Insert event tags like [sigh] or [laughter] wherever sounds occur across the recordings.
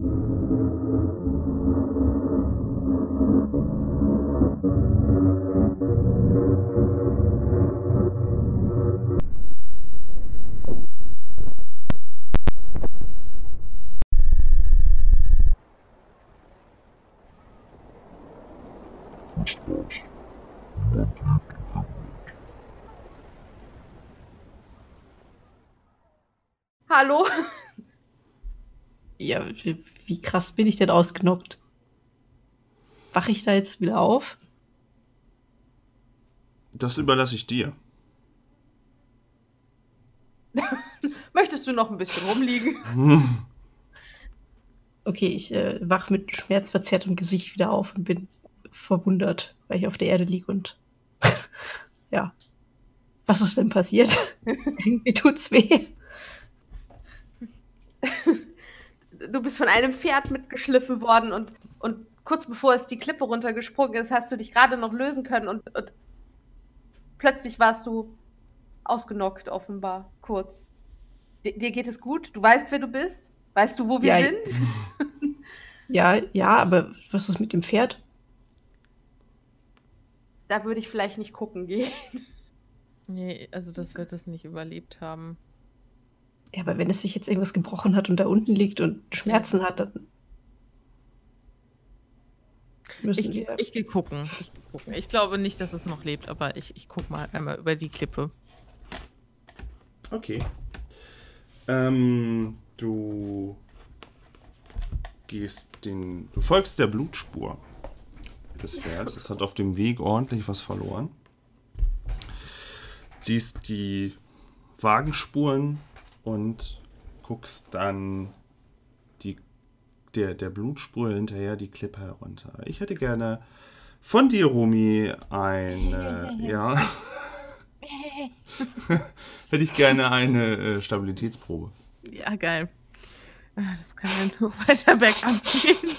Hallo? Ja, wie, wie krass bin ich denn ausgenockt? Wache ich da jetzt wieder auf? Das überlasse ich dir. [laughs] Möchtest du noch ein bisschen rumliegen? [laughs] Okay, ich äh, wach mit schmerzverzerrtem Gesicht wieder auf und bin verwundert, weil ich auf der Erde liege und [laughs] ja. Was ist denn passiert? Irgendwie tut's weh. Du bist von einem Pferd mitgeschliffen worden und, und kurz bevor es die Klippe runtergesprungen ist, hast du dich gerade noch lösen können und, und plötzlich warst du ausgenockt, offenbar, kurz. D dir geht es gut? Du weißt, wer du bist? Weißt du, wo wir Ja, sind? [laughs] Ja, ja, aber was ist mit dem Pferd? da würde ich vielleicht nicht gucken gehen. Nee, also das [laughs] wird es nicht überlebt haben. Ja, aber wenn es sich jetzt irgendwas gebrochen hat und da unten liegt und Schmerzen hat, dann müssen Ich, wir. ich gehe gucken. Ich, geh gucken. ich glaube nicht, dass es noch lebt, aber ich, ich guck mal einmal über die Klippe. Okay. Ähm, du gehst den. Du folgst der Blutspur des Pferds. Es hat auf dem Weg ordentlich was verloren. Siehst die Wagenspuren und guckst dann die, der, der Blutspur hinterher die Klippe herunter. Ich hätte gerne von dir, Rumi, eine. [laughs] ja. [laughs] hätte ich gerne eine äh, Stabilitätsprobe. Ja, geil. Ah, Das kann ja nur [laughs] weiter bergab gehen.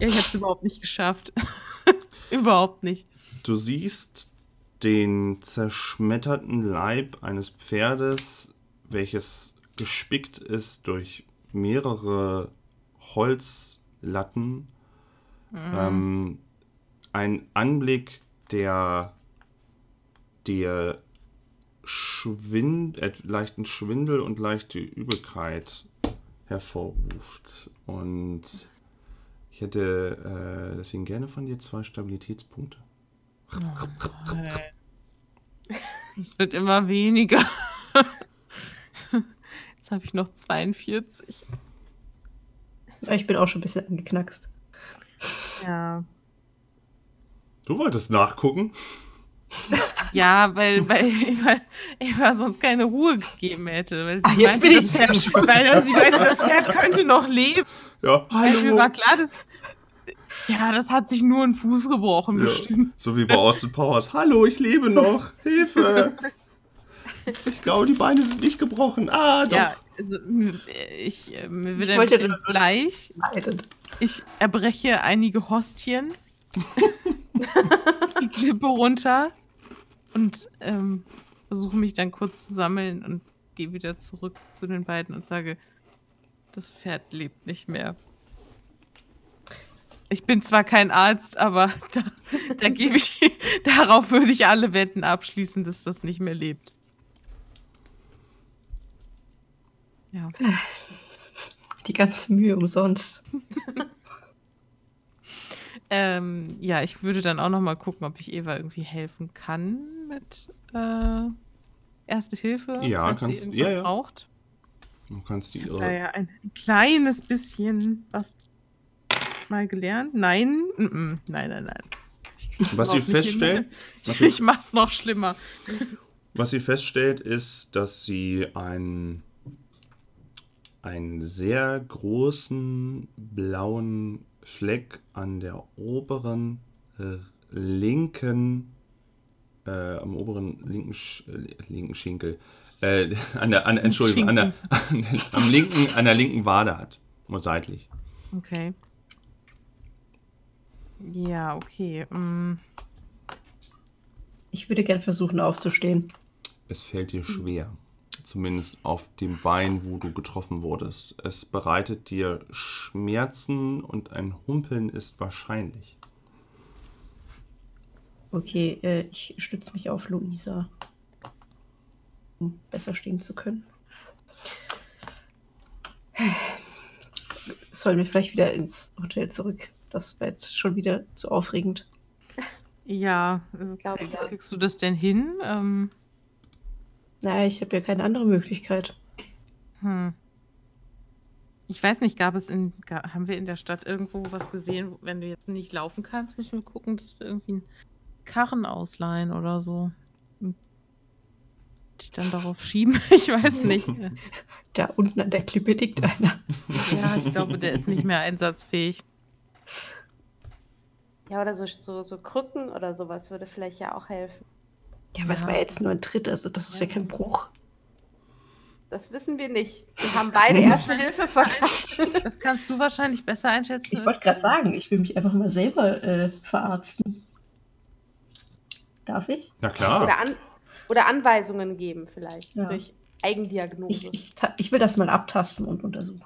Ich habe es überhaupt nicht geschafft. überhaupt nicht. Du siehst den zerschmetterten Leib eines Pferdes, welches gespickt ist durch mehrere Holzlatten. Ähm, ein Anblick, der dir Schwind, äh, leichten Schwindel und leichte Übelkeit hervorruft. Und ich hätte äh, deswegen gerne von dir zwei Stabilitätspunkte. Es [laughs] wird immer weniger. [laughs] Jetzt habe ich noch 42. Ich bin auch schon ein bisschen angeknackst. Ja. Du wolltest nachgucken? Ja, weil, weil, weil Eva sonst keine Ruhe gegeben hätte. Weil sie, Ah, jetzt meinte, bin das ich Pferd, weil sie meinte, das Pferd könnte noch leben. Ja, Weil mir war hallo. klar, dass. Ja, das hat sich nur einen Fuß gebrochen, Ja, bestimmt. so wie bei Austin Powers. Hallo, ich lebe noch. Hilfe. [laughs] [laughs] Ich glaube, die Beine sind nicht gebrochen. Ah, doch. Ja, also, mir- ich, äh, mir wird Ich ein wollte bisschen gleich. Ich erbreche einige Hostien. [laughs] die Klippe runter. Und ähm, versuche mich dann kurz zu sammeln und gehe wieder zurück zu den beiden und sage, das Pferd lebt nicht mehr. Ich bin zwar kein Arzt, aber [laughs] da, da gebe ich, darauf würde ich alle Wetten abschließen, dass das nicht mehr lebt. Ja. [laughs] Die ganze Mühe umsonst. [laughs] Ähm, ja, ich würde dann auch noch mal gucken, ob ich Eva irgendwie helfen kann mit äh, Erste Hilfe. Ja, kannst- irgendwas ja, ja. braucht. Du kannst die irre. Naja, ein kleines bisschen was mal gelernt. Nein, mm, mm, nein, nein, nein. Was sie feststellen, [laughs] was Ich, ich mach's noch schlimmer. was sie feststellt, ist, dass sie einen, einen sehr großen blauen Fleck an der oberen äh, linken, äh, am oberen linken, Sch äh, linken Schinkel, äh, an der, an, Entschuldigung, an der, an [laughs] der, am linken, an der linken Wade hat. Und seitlich. Okay. Ja, okay. mm, Ich würde gern versuchen aufzustehen. Es fällt dir schwer. Zumindest auf dem Bein, wo du getroffen wurdest. Es bereitet dir Schmerzen und ein Humpeln ist wahrscheinlich. Okay, äh, ich stütze mich auf Luisa, um besser stehen zu können. Sollen wir vielleicht wieder ins Hotel zurück? Das wäre jetzt schon wieder zu aufregend. Ja, äh, Glaub kriegst, ich. kriegst du das denn hin? Ähm, Naja, ich habe ja keine andere Möglichkeit. hm. Ich weiß nicht, gab es in, haben wir in der Stadt irgendwo was gesehen, wenn du jetzt nicht laufen kannst, müssen wir gucken, dass wir irgendwie einen Karren ausleihen oder so. Und dich dann darauf schieben. [laughs] Ich weiß [laughs] nicht. Da unten an der Klippe liegt einer. Ja, ich glaube, der ist nicht mehr einsatzfähig. Ja, oder so, so, so Krücken oder sowas würde vielleicht ja auch helfen. Ja, aber es Ja. war jetzt nur ein Tritt, also das ist ja kein Bruch. Das wissen wir nicht. Wir haben beide Erste Hilfe verkauft. [laughs] Das kannst du wahrscheinlich besser einschätzen. Ich wollte gerade sagen, ich will mich einfach mal selber äh, verarzten. Darf ich? Na klar. Oder, an, oder Anweisungen geben vielleicht. Ja. Durch Eigendiagnose. Ich, ich, ich will das mal abtasten und untersuchen.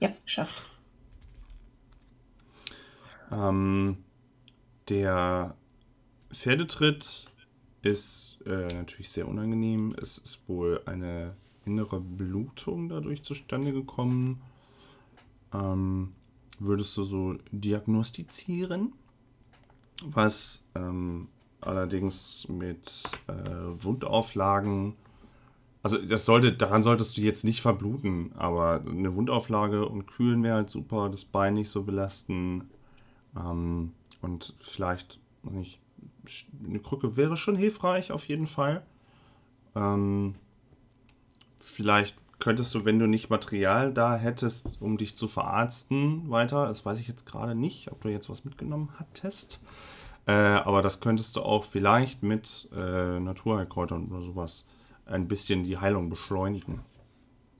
Ja, geschafft. Ähm, der Pferdetritt ist äh, natürlich sehr unangenehm. Es ist wohl eine innere Blutung dadurch zustande gekommen. Ähm, würdest du so diagnostizieren? Was ähm, allerdings mit äh, Wundauflagen, also das sollte, daran solltest du jetzt nicht verbluten, aber eine Wundauflage und kühlen wäre halt super, das Bein nicht so belasten. Ähm, und vielleicht, nicht, eine Krücke wäre schon hilfreich auf jeden Fall. Ähm, vielleicht könntest du, wenn du nicht Material da hättest, um dich zu verarzten, weiter. Das weiß ich jetzt gerade nicht, ob du jetzt was mitgenommen hattest. Äh, aber das könntest du auch vielleicht mit äh, Naturheilkräutern oder sowas ein bisschen die Heilung beschleunigen.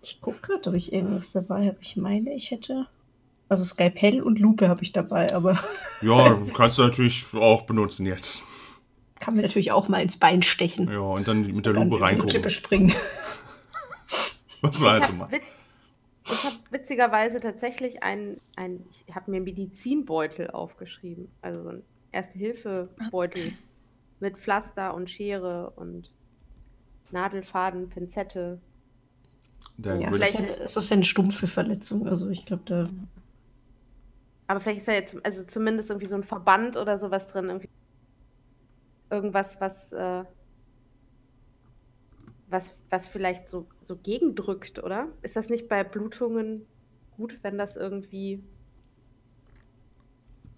Ich gucke gerade, ob ich irgendwas dabei habe. Ich meine, ich hätte. Also Skalpell und Lupe habe ich dabei, aber Ja, kannst du natürlich auch benutzen jetzt. Kann mir natürlich auch mal ins Bein stechen. Ja, und dann mit der Lupe reingucken. Klippe springen. [laughs] Was Ich war jetzt habe mal? witz, ich hab witzigerweise tatsächlich einen, ein, ich habe mir einen Medizinbeutel aufgeschrieben. Also so ein Erste-Hilfe-Beutel mit Pflaster und Schere und Nadelfaden, Pinzette. Dann Ja, ich, ist, ist ja eine stumpfe Verletzung. Also ich glaube, da. Aber vielleicht ist da jetzt, also zumindest irgendwie so ein Verband oder sowas drin. Irgendwie irgendwas, was, äh, was, was vielleicht so, so gegendrückt, oder? Ist das nicht bei Blutungen gut, wenn das irgendwie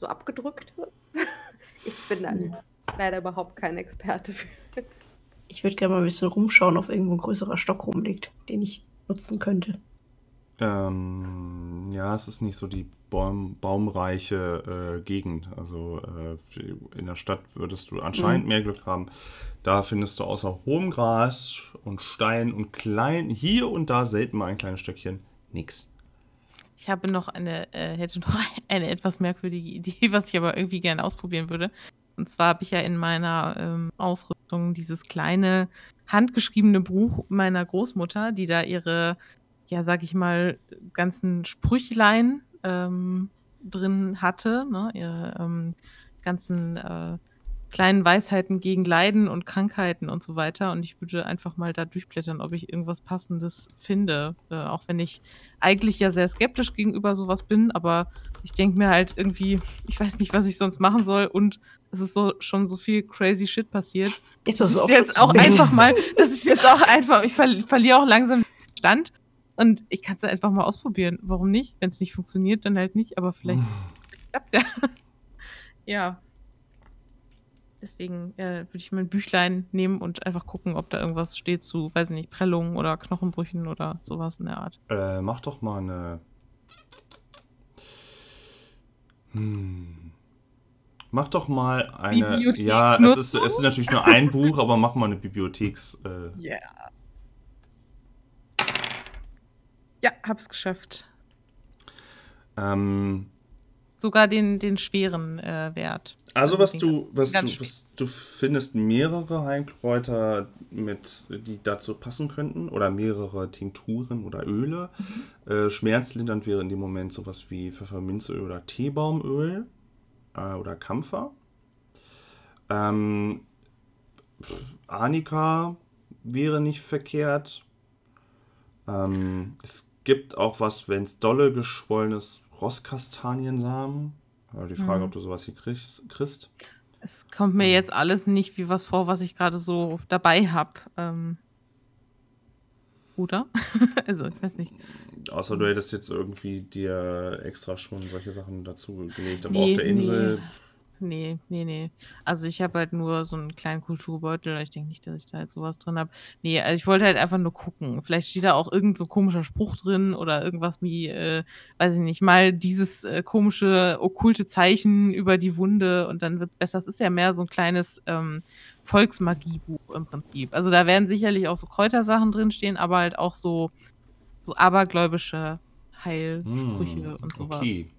so abgedrückt wird? [laughs] ich bin dann leider überhaupt kein Experte für. Ich würde gerne mal ein bisschen rumschauen, ob irgendwo ein größerer Stock rumliegt, den ich nutzen könnte. Ähm, ja, es ist nicht so die Baum, baumreiche äh, Gegend. Also äh, in der Stadt würdest du anscheinend Mhm. mehr Glück haben. Da findest du außer hohem Gras und Stein und klein, hier und da selten mal ein kleines Stückchen, nix. Ich habe noch eine, äh, hätte noch [laughs] eine etwas merkwürdige Idee, [laughs] was ich aber irgendwie gerne ausprobieren würde. Und zwar habe ich ja in meiner ähm, Ausrüstung dieses kleine handgeschriebene Buch meiner Großmutter, die da ihre, ja, sag ich mal, ganzen Sprüchlein ähm, drin hatte, ne? ihre ähm, ganzen äh, kleinen Weisheiten gegen Leiden und Krankheiten und so weiter. Und ich würde einfach mal da durchblättern, ob ich irgendwas Passendes finde. Äh, auch wenn ich eigentlich ja sehr skeptisch gegenüber sowas bin, aber ich denke mir halt irgendwie, ich weiß nicht, was ich sonst machen soll und es ist so schon so viel crazy Shit passiert. Jetzt Das ist ist es jetzt auch einfach mal, das ist jetzt auch einfach, ich ver verliere auch langsam den Stand und ich kann es einfach mal ausprobieren. Warum nicht? Wenn es nicht funktioniert, dann halt nicht, aber vielleicht klappt's ja. [laughs] ja. Deswegen äh, würde ich mein Büchlein nehmen und einfach gucken, ob da irgendwas steht zu, weiß nicht, Prellungen oder Knochenbrüchen oder sowas in der Art. Äh, mach doch mal eine. Hm. Mach doch mal eine. Ja, es ist, es ist natürlich nur ein Buch, aber mach mal eine Bibliotheks. Äh, Ja. Ja, hab's geschafft. ähm, sogar den, den schweren äh, Wert. Also was den du, was du, was du findest mehrere Heilkräuter mit, die dazu passen könnten oder mehrere Tinkturen oder Öle. Äh, schmerzlindernd wäre in dem Moment sowas wie Pfefferminzöl oder Teebaumöl äh, oder Kampfer. Ähm, Arnika wäre nicht verkehrt. Ähm, es gibt auch was, wenn es dolle geschwollen ist, Rosskastaniensamen. Aber die Frage, Mhm. ob du sowas hier kriegst. kriegst. Es kommt mir jetzt alles nicht wie was vor, was ich gerade so dabei habe. Ähm, oder? [laughs] also, ich weiß nicht. Außer du hättest jetzt irgendwie dir extra schon solche Sachen dazu gelegt. Aber Nee, auf der Insel. Nee, nee, nee. Also ich habe halt nur so einen kleinen Kulturbeutel. Ich denke nicht, dass ich da jetzt sowas drin habe. Nee, also ich wollte halt einfach nur gucken. Vielleicht steht da auch irgend so komischer Spruch drin oder irgendwas wie, äh, weiß ich nicht, mal dieses äh, komische okkulte Zeichen über die Wunde und dann wird besser. Das ist ja mehr so ein kleines ähm, Volksmagiebuch im Prinzip. Also da werden sicherlich auch so Kräutersachen drinstehen, aber halt auch so, so abergläubische Heilsprüche Hm, und sowas. okay.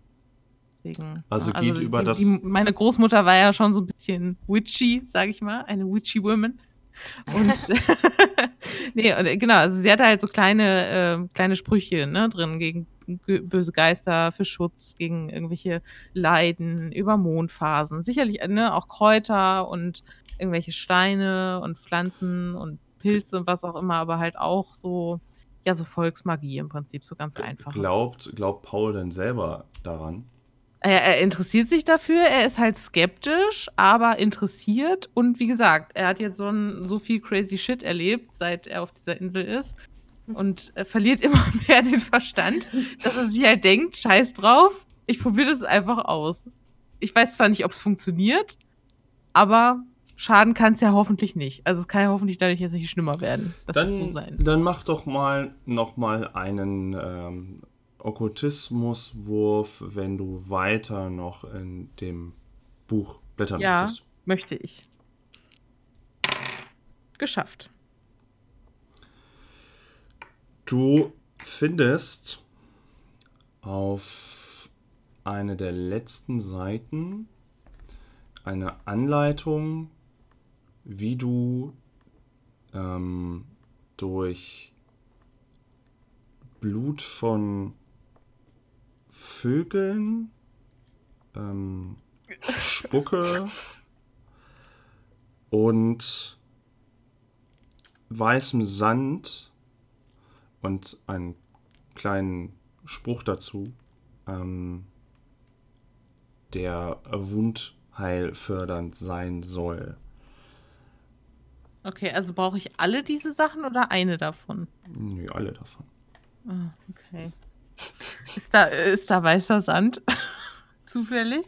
Deswegen, Also ja, geht über die, das- Die, meine Großmutter war ja schon so ein bisschen witchy, sag ich mal, eine witchy Woman. Und [laughs] [laughs] nee, und, äh, genau, also sie hatte halt so kleine, äh, kleine Sprüche ne, drin gegen ge- böse Geister, für Schutz, gegen irgendwelche Leiden, über Mondphasen. Sicherlich ne, auch Kräuter und irgendwelche Steine und Pflanzen und Pilze und was auch immer, aber halt auch so, ja, so Volksmagie im Prinzip, so ganz einfach. Glaubt, glaubt Paul denn selber daran? Er, er interessiert sich dafür, er ist halt skeptisch, aber interessiert. Und wie gesagt, er hat jetzt so, ein, so viel crazy Shit erlebt, seit er auf dieser Insel ist. Und er verliert [laughs] immer mehr den Verstand, dass er sich halt denkt, scheiß drauf, ich probiere das einfach aus. Ich weiß zwar nicht, ob es funktioniert, aber schaden kann es ja hoffentlich nicht. Also es kann ja hoffentlich dadurch jetzt nicht schlimmer werden. Das Dann, so sein. dann mach doch mal nochmal einen ähm, Okkultismuswurf, wenn du weiter noch in dem Buch blättern Ja. möchtest. Möchte ich. Geschafft. Du findest auf eine der letzten Seiten eine Anleitung, wie du ähm, durch Blut von Vögeln, ähm, Spucke und weißem Sand und einen kleinen Spruch dazu, ähm, der wundheilfördernd sein soll. Okay, also brauche ich alle diese Sachen oder eine davon? Nö, alle davon. Ah, okay. Ist da, ist da weißer Sand? [laughs] Zufällig?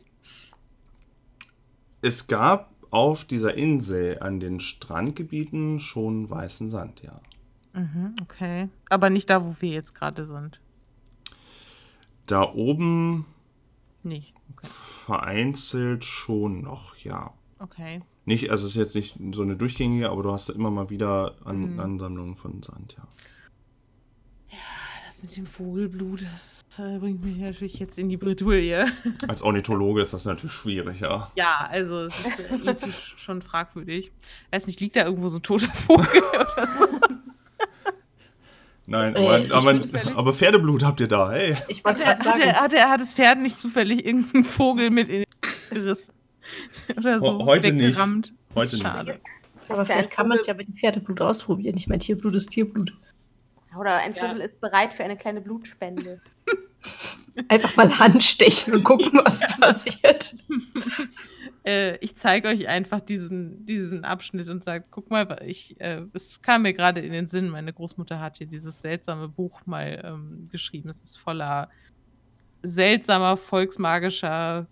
Es gab auf dieser Insel an den Strandgebieten schon weißen Sand, ja. Mhm, okay. Aber nicht da, wo wir jetzt gerade sind. Da oben Nicht. Okay. vereinzelt schon noch, ja. okay. Nicht, also es ist jetzt nicht so eine durchgängige, aber du hast immer mal wieder An Mhm. Ansammlungen von Sand, ja. Das mit dem Vogelblut, das äh, bringt mich natürlich jetzt in die Bredouille. [laughs] Als Ornithologe ist das natürlich schwierig, ja. Ja, also es ist äh, ethisch schon fragwürdig. Weiß nicht, liegt da irgendwo so ein toter Vogel [laughs] oder so? Nein, Äh, aber, aber, aber Pferdeblut habt ihr da, hey. Ich Hat wollte er, hat, sagen, er, hat, er, hat das Pferd nicht zufällig irgendeinen Vogel mit in den gerissen? Oder so? Heute nicht. Heute nicht. Schade. aber ja ein vielleicht kann man es ja mit dem Pferdeblut ausprobieren. Ich meine, Tierblut ist Tierblut. Oder ein Ja. Vogel ist bereit für eine kleine Blutspende. [laughs] Einfach mal Handstechen und gucken, was passiert. [laughs] Äh, ich zeige euch einfach diesen, diesen Abschnitt und sage, guck mal, ich, äh, es kam mir gerade in den Sinn, meine Großmutter hat hier dieses seltsame Buch mal ähm, geschrieben. Es ist voller seltsamer, volksmagischer,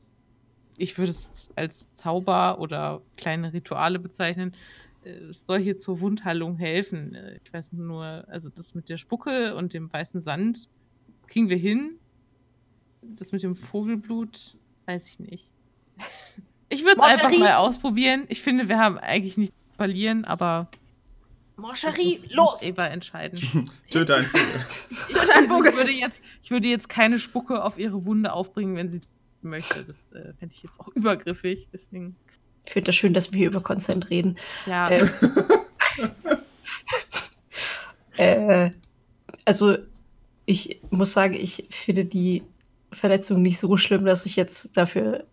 ich würde es als Zauber oder kleine Rituale bezeichnen. Es soll hier zur Wundheilung helfen. Äh, Ich weiß nur, also das mit der Spucke und dem weißen Sand kriegen wir hin. Das mit dem Vogelblut, weiß ich nicht. [laughs] Ich würde es einfach mal ausprobieren. Ich finde, wir haben eigentlich nichts zu verlieren, aber muss- los! Eva entscheiden. [laughs] Töte einen Vogel. [laughs] Töte einen Vogel. Ich würde, jetzt, ich würde jetzt keine Spucke auf ihre Wunde aufbringen, wenn sie möchte. Das äh, fände ich jetzt auch übergriffig. Deswegen, Ich finde das schön, dass wir hier über Consent reden. ja. Äh, [laughs] äh, also, ich muss sagen, ich finde die Verletzung nicht so schlimm, dass ich jetzt dafür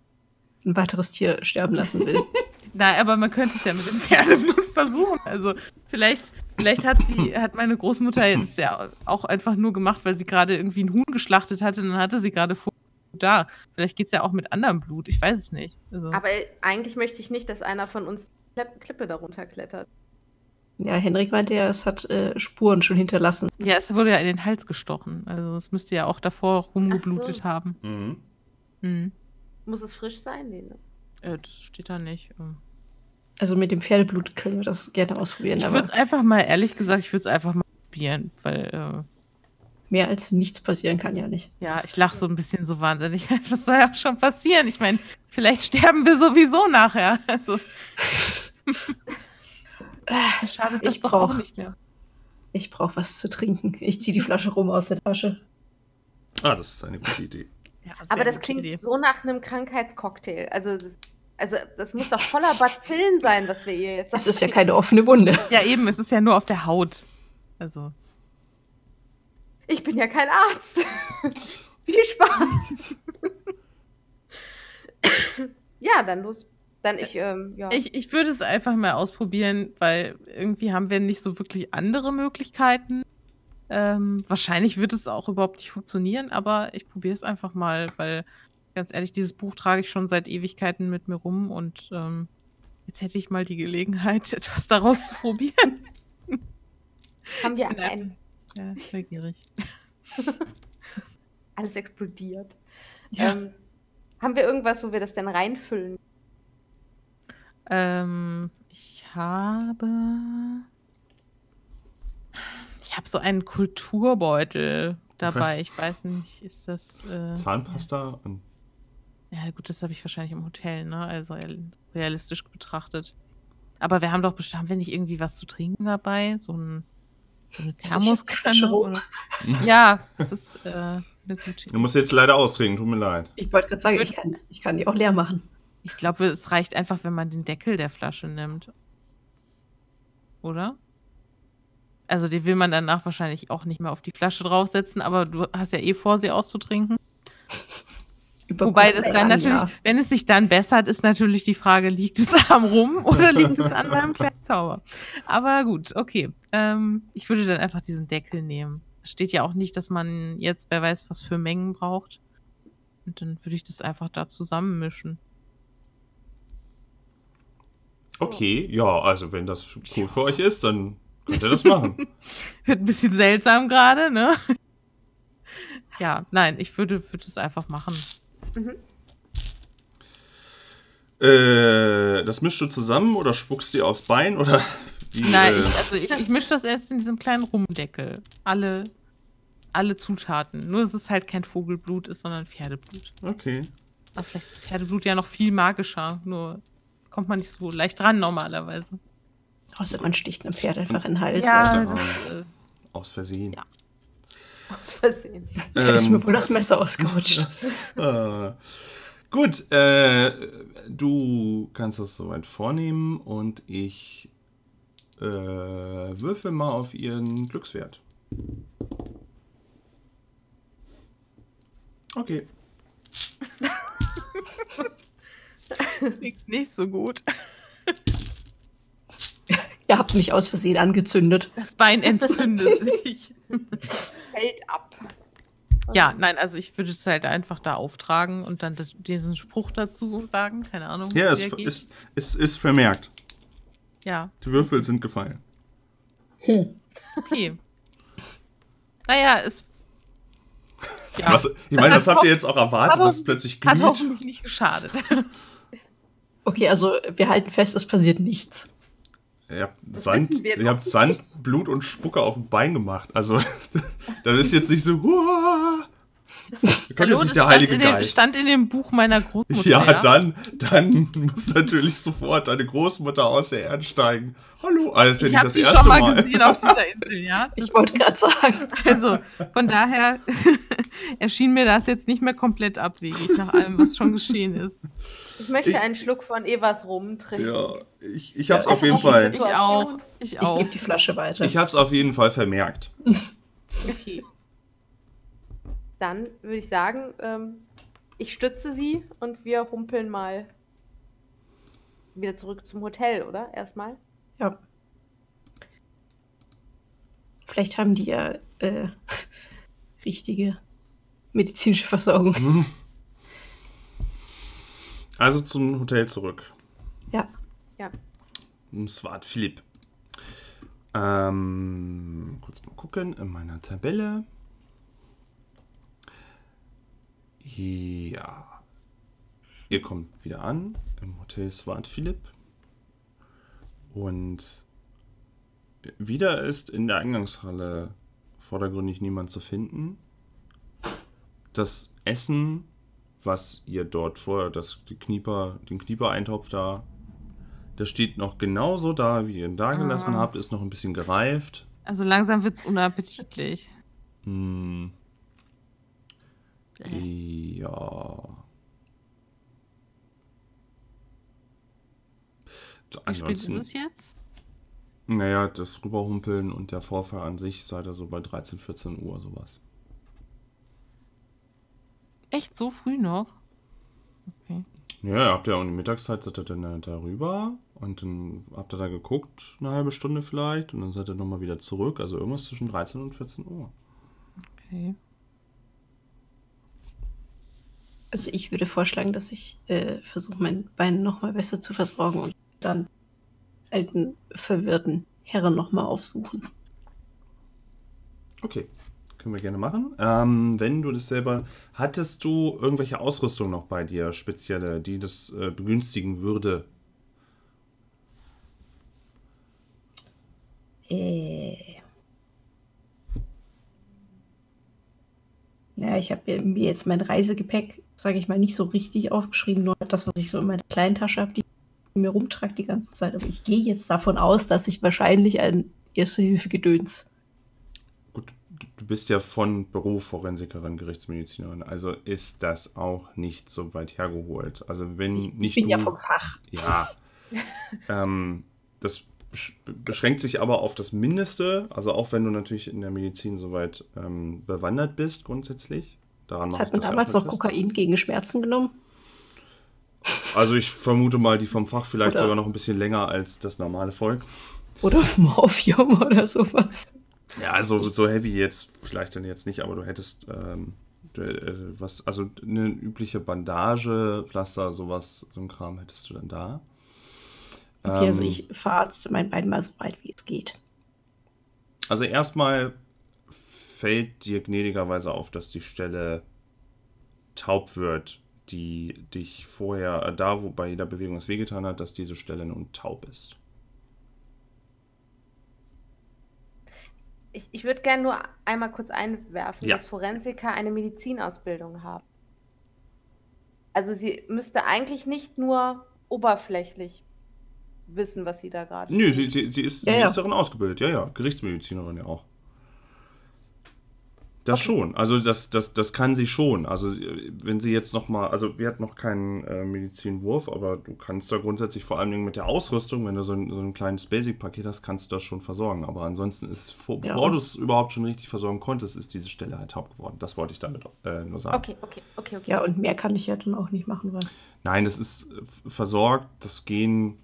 ein weiteres Tier sterben lassen will. [laughs] Na, aber man könnte es ja mit dem Pferdeblut [laughs] versuchen. Also vielleicht, vielleicht hat sie, hat meine Großmutter das ja auch einfach nur gemacht, weil sie gerade irgendwie ein Huhn geschlachtet hatte und dann hatte sie gerade vor da. Vielleicht geht es ja auch mit anderem Blut. Ich weiß es nicht. Also, Aber eigentlich möchte ich nicht, dass einer von uns die Klippe darunter klettert. ja, Henrik meinte ja, es hat äh, Spuren schon hinterlassen. ja, es wurde ja in den Hals gestochen. Also es müsste ja auch davor rumgeblutet so. haben. Mhm. Mhm. Muss es frisch sein? Nee, ne? Äh, das steht da nicht. Ähm, Also mit dem Pferdeblut können wir das gerne ausprobieren, Ich aber würde es einfach mal, ehrlich gesagt, ich würde es einfach mal probieren, weil, äh, mehr als nichts passieren kann ja nicht. ja, ich lache so ein bisschen so wahnsinnig. [laughs] Was soll ja auch schon passieren? Ich meine, vielleicht sterben wir sowieso nachher. [laughs] Also, [laughs] schadet das Ich doch auch brauch- nicht mehr. Ich brauche was zu trinken. Ich ziehe die Flasche rum aus der Tasche. Ah, das ist eine gute Idee. Ja, Aber das klingt Idee. so nach einem Krankheitscocktail. Also das, also, das muss doch voller Bazillen sein, was wir ihr jetzt Das ist ja keine offene Wunde. Ja, eben, es ist ja nur auf der Haut. Also, Ich bin ja kein Arzt. [laughs] Viel Spaß. ja, dann los. Dann ich, ähm, ja. ich, ich würde es einfach mal ausprobieren, weil irgendwie haben wir nicht so wirklich andere Möglichkeiten. Ähm, wahrscheinlich wird es auch überhaupt nicht funktionieren, aber ich probiere es einfach mal, weil ganz ehrlich, dieses Buch trage ich schon seit Ewigkeiten mit mir rum und ähm, jetzt hätte ich mal die Gelegenheit, [laughs] etwas daraus zu probieren. haben wir bin ein, Ja, ich bin neugierig. [laughs] alles explodiert. Ja. Ähm, haben wir irgendwas, wo wir das denn reinfüllen? Ähm, ich habe. Ich habe so einen Kulturbeutel dabei. Was? Ich weiß nicht, ist das. Äh, Zahnpasta und ja, gut, das habe ich wahrscheinlich im Hotel, ne? Also real- realistisch betrachtet. Aber wir haben doch bestimmt, haben wir nicht irgendwie was zu trinken dabei? So, ein, eine Thermoskanne? Oder? [laughs] Ja, das ist äh, eine gute Du musst jetzt leider austrinken, tut mir leid. Ich wollte gerade sagen, ich kann, ich kann die auch leer machen. Ich glaube, es reicht einfach, wenn man den Deckel der Flasche nimmt. Oder? Also, den will man danach wahrscheinlich auch nicht mehr auf die Flasche draufsetzen, aber du hast ja eh vor, sie auszutrinken. Über Wobei das dann natürlich, ja. wenn es sich dann bessert, ist natürlich die Frage, liegt es am Rum [laughs] oder liegt es an meinem Kleinzauber? Aber gut, okay. Ähm, ich würde dann einfach diesen Deckel nehmen. Es steht ja auch nicht, dass man jetzt, wer weiß, was für Mengen braucht. Und dann würde ich das einfach da zusammenmischen. Okay, ja, also wenn das cool für euch ist, dann könnt ihr das machen. [laughs] Wird ein bisschen seltsam gerade, ne? Ja, nein, ich würde, würde es einfach machen. Mhm. äh, das mischst du zusammen oder spuckst dir aufs Bein oder [laughs] wie? Nein, äh, ich, also ich, ich mische das erst in diesem kleinen Rumdeckel. Alle, alle Zutaten. Nur, dass es halt kein Vogelblut ist, sondern Pferdeblut. okay. Aber vielleicht ist Pferdeblut ja noch viel magischer. Nur kommt man nicht so leicht ran normalerweise. Außer man sticht einem Pferd einfach in den Hals. Ja, Also, das, äh, Aus Versehen. Ja. Aus Versehen. da ist Ähm, mir wohl das Messer ausgerutscht. äh, [laughs] gut, äh, du kannst das soweit vornehmen und ich äh, würfel mal auf ihren Glückswert. Okay. [laughs] klingt nicht so gut. [laughs] [laughs] Ihr habt mich aus Versehen angezündet. Das Bein entzündet [laughs] sich. Fällt ab. Ja, nein, also ich würde es halt einfach da auftragen und dann das, diesen Spruch dazu sagen. Keine Ahnung. Ja, es geht. ist, ist, ist vermerkt. ja, Die Würfel sind gefallen. Hm. okay. Naja, es. Ja, Was, ich meine, das habt ihr jetzt auch erwartet, hat dass es plötzlich hat glüht. hoffentlich nicht geschadet. Okay, also wir halten fest, es passiert nichts. Ihr habt, Das Sand, ihr habt Sand, Blut und Spucke auf dem Bein gemacht. Also, [laughs] das ist jetzt nicht so. Huah! Könnte Hallo, sich das der stand Heilige in dem, Geist. stand in dem Buch meiner Großmutter. Ja, dann, dann muss natürlich sofort deine Großmutter aus der Erde steigen. Hallo, ah, das ist ja Ich nicht habe das sie erste schon mal, Mal. gesehen auf dieser [laughs] Insel, ja. Das Ich wollte gerade sagen. Also, von daher [laughs] erschien mir das jetzt nicht mehr komplett abwegig, nach allem, was schon geschehen ist. Ich möchte Ich- einen Schluck von Evas Rum trinken. Ja, ich, ich hab's Ja, auf jeden Fall. Ich auch. Ich Ich auch. gebe die Flasche weiter. Ich hab's auf jeden Fall vermerkt. Okay. Dann würde ich sagen, ähm, ich stütze sie und wir humpeln mal wieder zurück zum Hotel, oder? Erstmal. Ja. Vielleicht haben die ja äh, [laughs] richtige medizinische Versorgung. Hm. Also zum Hotel zurück. Ja. Ja. Swart Philipp. Ähm, kurz mal gucken in meiner Tabelle. Ja. Ihr kommt wieder an im Hotel Swart Philipp. Und wieder ist in der Eingangshalle vordergründig niemand zu finden. Das Essen, was ihr dort vorher, das, die Knieper, den Knieper-Eintopf da, der steht noch genauso da, wie ihr ihn da gelassen Ah. habt, ist noch ein bisschen gereift. Also langsam wird's unappetitlich. Hm, Äh, ja. Wie spät ist es jetzt? naja, das Rüberhumpeln und der Vorfall an sich seid ihr so bei 13, 14 Uhr sowas. Echt so früh noch? Okay. Ja, habt ihr um die Mittagszeit seid ihr dann da- darüber und dann habt ihr da geguckt, eine halbe Stunde vielleicht und dann seid ihr nochmal wieder zurück. Also irgendwas zwischen 13 und 14 Uhr. okay. Also ich würde vorschlagen, dass ich äh, versuche, mein Bein nochmal besser zu versorgen und dann alten, verwirrten Herren nochmal aufsuchen. Okay, können wir gerne machen. Ähm, wenn du das selber, hattest du irgendwelche Ausrüstung noch bei dir, spezielle, die das äh, begünstigen würde? Äh. Ja, ich habe mir jetzt mein Reisegepäck, sage ich mal, nicht so richtig aufgeschrieben, nur das, was ich so in meiner kleinen Tasche habe, die ich mir rumtrage die ganze Zeit. Aber ich gehe jetzt davon aus, dass ich wahrscheinlich ein Erste-Hilfe-Gedöns. Gut, du- bist ja von Beruf Forensikerin, Gerichtsmedizinerin, also ist das auch nicht so weit hergeholt. Also wenn Ich nicht bin du, ja vom Fach. Ja. [laughs] ähm, das besch- beschränkt sich aber auf das Mindeste, also auch wenn du natürlich in der Medizin soweit ähm, bewandert bist, grundsätzlich. Daran mache Hat man ja damals nicht noch fest. Kokain gegen Schmerzen genommen? Also ich vermute mal, die vom Fach vielleicht Oder- sogar noch ein bisschen länger als das normale Volk. Oder Morphium [laughs] oder sowas? Ja, also so heavy jetzt vielleicht dann jetzt nicht, aber du hättest ähm, du, äh, was, also eine übliche Bandage, Pflaster, sowas, so ein Kram hättest du dann da. Okay, also Ähm, ich verarzt mein Bein mal so weit, wie es geht. Also erstmal fällt dir gnädigerweise auf, dass die Stelle taub wird, die dich vorher, äh, da wo bei jeder Bewegung es wehgetan hat, dass diese Stelle nun taub ist. Ich, ich würde gerne nur einmal kurz einwerfen, Ja. dass Forensiker eine Medizinausbildung haben. Also sie müsste eigentlich nicht nur oberflächlich wissen, was sie da gerade Nö, sie, sie, sie, ist, Ja, sie ja. ist darin ausgebildet, ja, ja, Gerichtsmedizinerin ja auch. Das Okay. schon, also das, das, das kann sie schon. Also sie- wenn sie jetzt noch mal, also wir hatten noch keinen äh, Medizinwurf, aber du kannst da grundsätzlich vor allen Dingen mit der Ausrüstung, wenn du so ein, so ein kleines Basic-Paket hast, kannst du das schon versorgen. Aber ansonsten ist, vor, Ja. bevor du es überhaupt schon richtig versorgen konntest, ist diese Stelle halt taub geworden. Das wollte ich damit äh, nur sagen. Okay, okay, okay, okay. Ja, und mehr kann ich ja dann auch nicht machen, weil. Nein, das ist äh, versorgt. Das Gen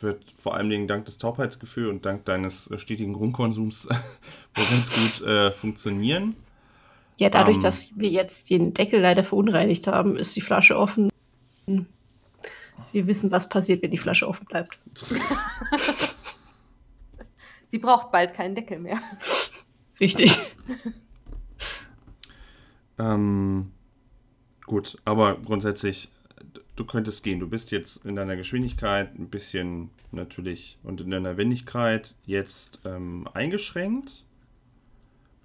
wird vor allen Dingen dank des Taubheitsgefühls und dank deines äh, stetigen Grundkonsums wohl ganz gut äh, funktionieren. Ja, dadurch, Ähm. dass wir jetzt den Deckel leider verunreinigt haben, ist die Flasche offen. Wir wissen, was passiert, wenn die Flasche offen bleibt. [laughs] Sie braucht bald keinen Deckel mehr. Richtig. Ähm, gut, aber grundsätzlich, du könntest gehen. Du bist jetzt in deiner Geschwindigkeit ein bisschen natürlich und in deiner Wendigkeit jetzt ähm, eingeschränkt.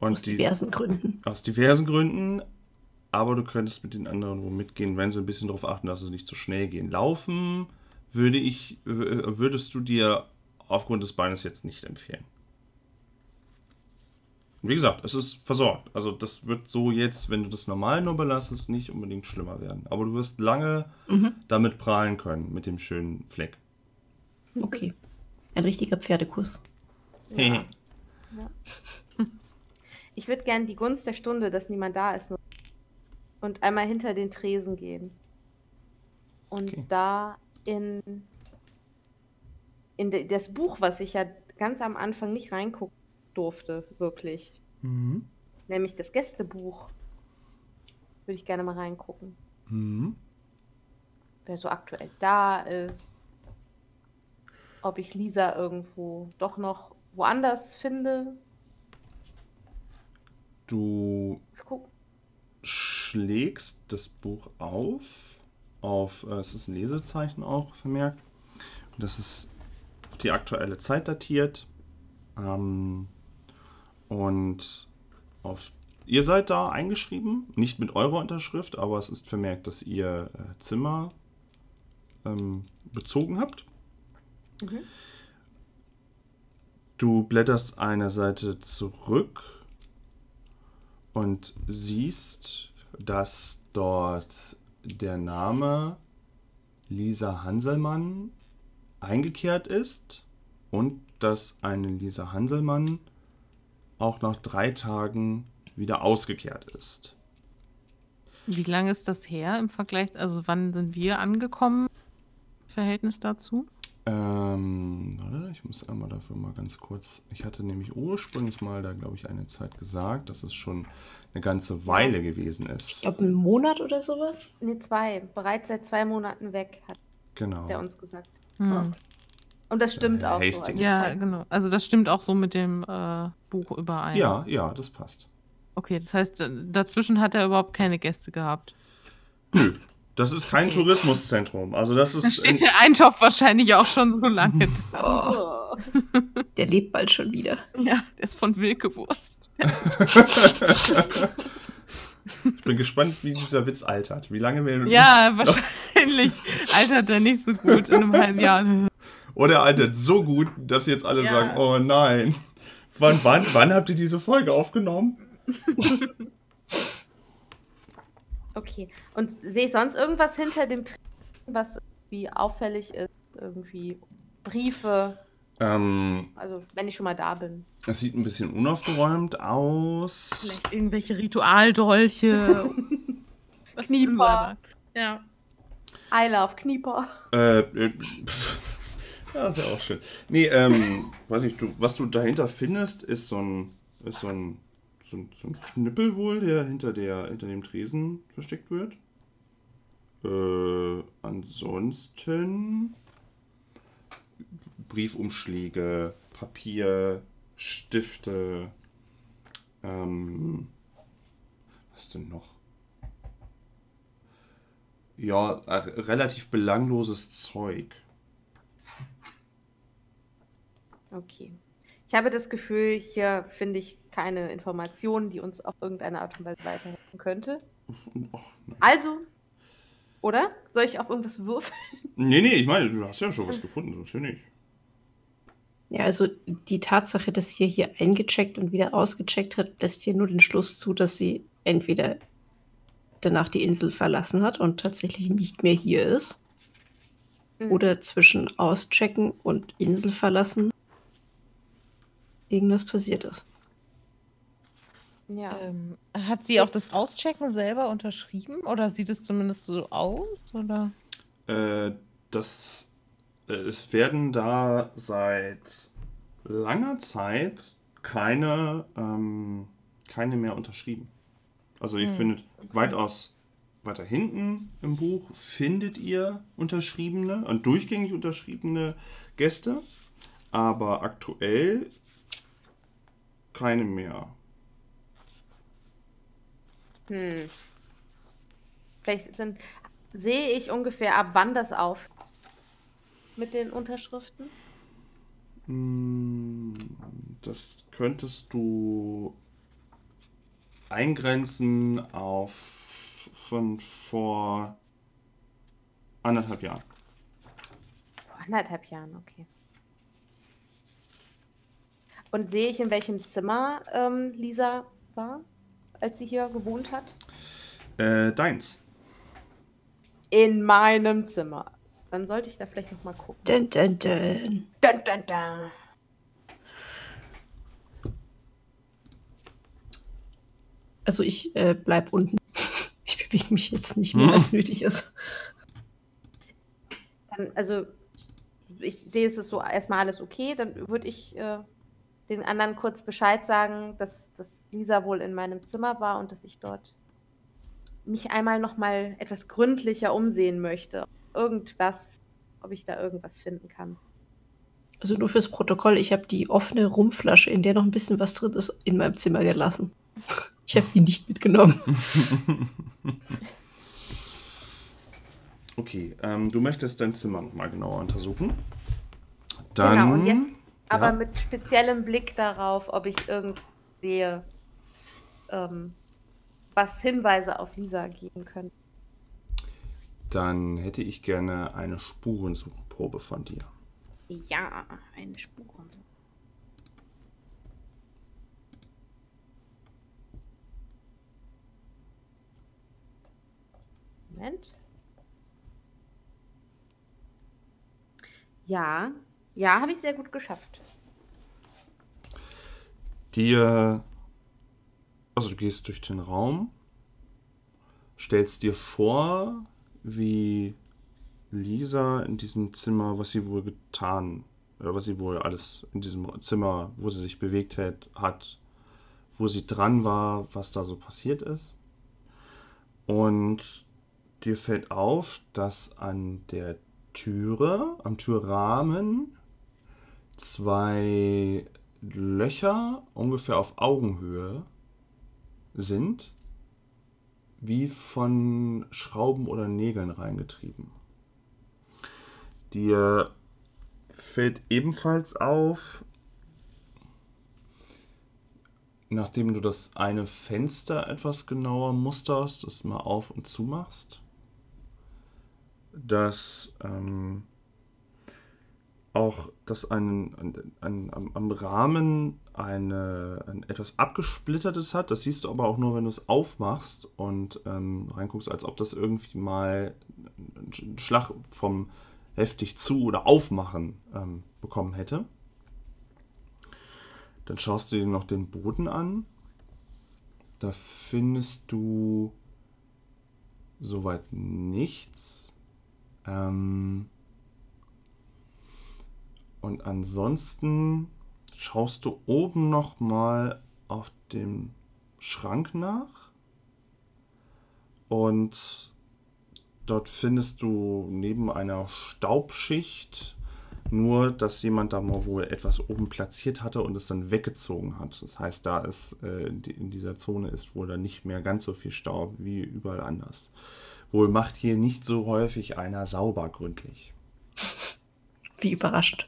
Und Aus die, diversen Gründen. aus diversen Gründen. aber du könntest mit den anderen wo mitgehen, wenn sie ein bisschen darauf achten, dass sie nicht zu schnell gehen. Laufen würde ich, würdest du dir aufgrund des Beines jetzt nicht empfehlen. Wie gesagt, es ist versorgt. Also das wird so jetzt, wenn du das normal nur belastest, nicht unbedingt schlimmer werden. Aber du wirst lange Mhm. damit prahlen können, mit dem schönen Fleck. Okay. Ein richtiger Pferdekuss. Ja. Ich würde gern die Gunst der Stunde, dass niemand da ist, und einmal hinter den Tresen gehen. Und Okay. da in, in de, das Buch, was ich ja ganz am Anfang nicht reingucken durfte, wirklich, Mhm. nämlich das Gästebuch, würde ich gerne mal reingucken. Mhm. Wer so aktuell da ist, ob ich Lisa irgendwo doch noch woanders finde. Du schlägst das Buch auf, auf, äh, es ist ein Lesezeichen auch vermerkt. Und das ist auf die aktuelle Zeit datiert. Ähm, und auf, ihr seid da eingeschrieben, nicht mit eurer Unterschrift, aber es ist vermerkt, dass ihr äh, Zimmer ähm, bezogen habt. Mhm. Du blätterst eine Seite zurück und siehst, dass dort der Name Lisa Hanselmann eingekehrt ist und dass eine Lisa Hanselmann auch nach drei Tagen wieder ausgekehrt ist. Wie lange ist das her im Vergleich? Also wann sind wir angekommen? Verhältnis dazu? Ähm, warte, ich muss einmal dafür mal ganz kurz. Ich hatte nämlich ursprünglich mal da, glaube ich, eine Zeit gesagt, dass es schon eine ganze Weile gewesen Ich ist. glaube, einen Monat oder sowas. Nee, zwei. Bereits seit zwei Monaten weg, hat Genau. der uns gesagt. Hm. Und das stimmt Herr auch so. Hastings. Also Ja, genau. Also das stimmt auch so mit dem äh, Buch überein. Ja, ja, das passt. Okay, das heißt, äh, dazwischen hat er überhaupt keine Gäste gehabt. Nö, [laughs] das ist kein Okay. Tourismuszentrum. Also das Da ist. steht der Eintopf wahrscheinlich auch schon so lange [laughs] da. Oh, Oh. der lebt bald schon wieder. Ja, der ist von Wilkewurst. ich bin gespannt, wie dieser Witz altert. Wie lange wir. Ja, wahrscheinlich altert er nicht so gut in einem halben Jahr. Oder er altert so gut, dass jetzt alle Ja. sagen: Oh nein. Wann, wann, wann habt ihr diese Folge aufgenommen? [laughs] Okay. Und sehe ich sonst irgendwas hinter dem Tresen, was irgendwie auffällig ist? Irgendwie Briefe. Ähm, Also, wenn ich schon mal da bin. es sieht ein bisschen unaufgeräumt aus. Vielleicht irgendwelche Ritualdolche. [laughs] Knieper. Ja. I love Knieper. Äh, äh, ja, wäre auch schön. Nee, ähm, weiß nicht, du, was du dahinter findest, ist so ein, ist so ein, so ein, so ein Knüppel wohl, der hinter, der hinter dem Tresen versteckt wird. Äh, ansonsten Briefumschläge, Papier, Stifte, ähm, was denn noch? Ja, äh, relativ belangloses Zeug. Okay. Ich habe das Gefühl, hier finde ich keine Informationen, die uns auf irgendeine Art und Weise weiterhelfen könnte. Nein. Also, oder? Soll ich auf irgendwas würfeln? [laughs] nee, nee, ich meine, du hast ja schon was gefunden, sonst ja nicht. Ja, also die Tatsache, dass ihr hier eingecheckt und wieder ausgecheckt hat, lässt hier nur den Schluss zu, dass sie entweder danach die Insel verlassen hat und tatsächlich nicht mehr hier ist, Mhm. oder zwischen auschecken und Insel verlassen irgendwas passiert ist. Ja. Ähm, hat sie auch das Auschecken selber unterschrieben? Oder sieht es zumindest so aus? Oder? Äh, das, äh, es werden da seit langer Zeit keine, ähm, keine mehr unterschrieben. Also ihr Hm, findet weitaus weiter hinten im Buch findet ihr unterschriebene und durchgängig unterschriebene Gäste, aber aktuell keine mehr. Hm. Vielleicht sind. Sehe ich ungefähr, ab wann das auf mit den Unterschriften? Mm, Das könntest du eingrenzen auf von vor anderthalb Jahren. Vor anderthalb Jahren, okay. Und sehe ich, in welchem Zimmer ähm, Lisa war, als sie hier gewohnt hat? Äh, deins. In meinem Zimmer. Dann sollte ich da vielleicht noch mal gucken. Dun, dun, dun. Dun, dun, dun. Also ich äh, bleib unten. [laughs] Ich bewege mich jetzt nicht mehr, Hm. als nötig ist. Dann, also, ich sehe, es ist so erstmal alles okay. Dann würde ich äh, den anderen kurz Bescheid sagen, dass, dass Lisa wohl in meinem Zimmer war und dass ich dort mich einmal noch mal etwas gründlicher umsehen möchte. Irgendwas, ob ich da irgendwas finden kann. Also nur fürs Protokoll, ich habe die offene Rumflasche, in der noch ein bisschen was drin ist, in meinem Zimmer gelassen. [laughs] Ich habe die nicht mitgenommen. [laughs] Okay, ähm, du möchtest dein Zimmer nochmal genauer untersuchen. Dann, genau, und jetzt aber ja. mit speziellem Blick darauf, ob ich irgendwie sehe, ähm, was Hinweise auf Lisa geben könnte. dann hätte ich gerne eine Spurensuchprobe von dir. Ja, eine Spurensuche. Moment. Ja, ja, habe ich sehr gut geschafft. Dir, also du gehst durch den Raum, stellst dir vor, wie Lisa in diesem Zimmer, was sie wohl getan, oder was sie wohl alles in diesem Zimmer, wo sie sich bewegt hat, hat, wo sie dran war, was da so passiert ist. Und dir fällt auf, dass an der Türe, am Türrahmen, zwei Löcher ungefähr auf Augenhöhe sind, wie von Schrauben oder Nägeln reingetrieben. Dir fällt ebenfalls auf, nachdem du das eine Fenster etwas genauer musterst, das mal auf und zu machst, dass ähm, auch dass ein, ein, ein, am, am Rahmen eine, ein etwas abgesplittertes hat. Das siehst du aber auch nur, wenn du es aufmachst und ähm, reinguckst, als ob das irgendwie mal einen Schlag vom heftig zu oder aufmachen ähm, bekommen hätte. Dann schaust du dir noch den Boden an. Da findest du soweit nichts. Ähm, und ansonsten schaust du oben noch mal auf dem Schrank nach. Und dort findest du neben einer Staubschicht nur, dass jemand da mal wohl etwas oben platziert hatte und es dann weggezogen hat. Das heißt, da ist äh, in dieser Zone ist wohl dann nicht mehr ganz so viel Staub wie überall anders. Wohl macht hier nicht so häufig einer sauber gründlich. Wie überraschend.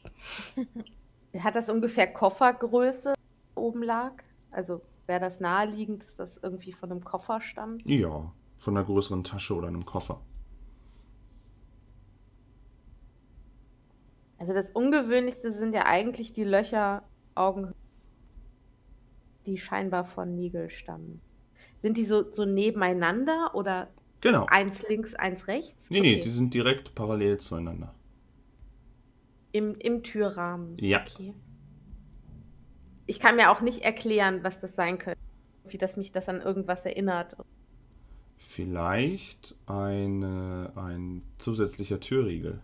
[laughs] Hat das ungefähr Koffergröße oben lag? Also wäre das naheliegend, dass das irgendwie von einem Koffer stammt? Ja, von einer größeren Tasche oder einem Koffer. Also das Ungewöhnlichste sind ja eigentlich die Löcher Augen, die scheinbar von Nägel stammen. Sind die so, so nebeneinander oder Genau. eins links, eins rechts? Nee, nee, Okay. die sind direkt parallel zueinander. Im, Im Türrahmen. Ja. Okay. Ich kann mir auch nicht erklären, was das sein könnte. Wie das mich das an irgendwas erinnert. Vielleicht eine, ein zusätzlicher Türriegel.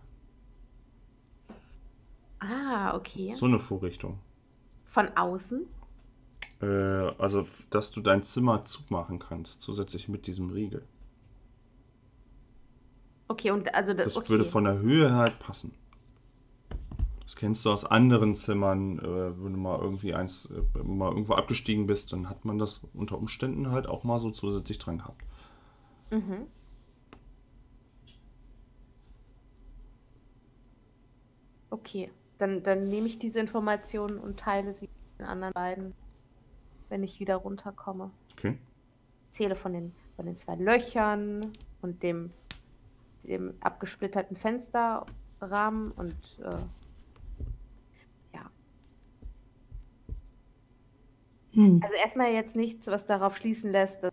Ah, okay. So eine Vorrichtung. Von außen? Äh, also, dass du dein Zimmer zumachen kannst, zusätzlich mit diesem Riegel. Okay, und also das, Das okay. würde von der Höhe halt passen. Kennst du aus anderen Zimmern, äh, wenn du mal irgendwie eins, äh, mal irgendwo abgestiegen bist, dann hat man das unter Umständen halt auch mal so zusätzlich dran gehabt. Mhm. Okay, dann, dann nehme ich diese Informationen und teile sie mit den anderen beiden, wenn ich wieder runterkomme. Okay. Zähle von den von den zwei Löchern und dem, dem abgesplitterten Fensterrahmen und äh, ja. Hm. Also erstmal jetzt nichts, was darauf schließen lässt, dass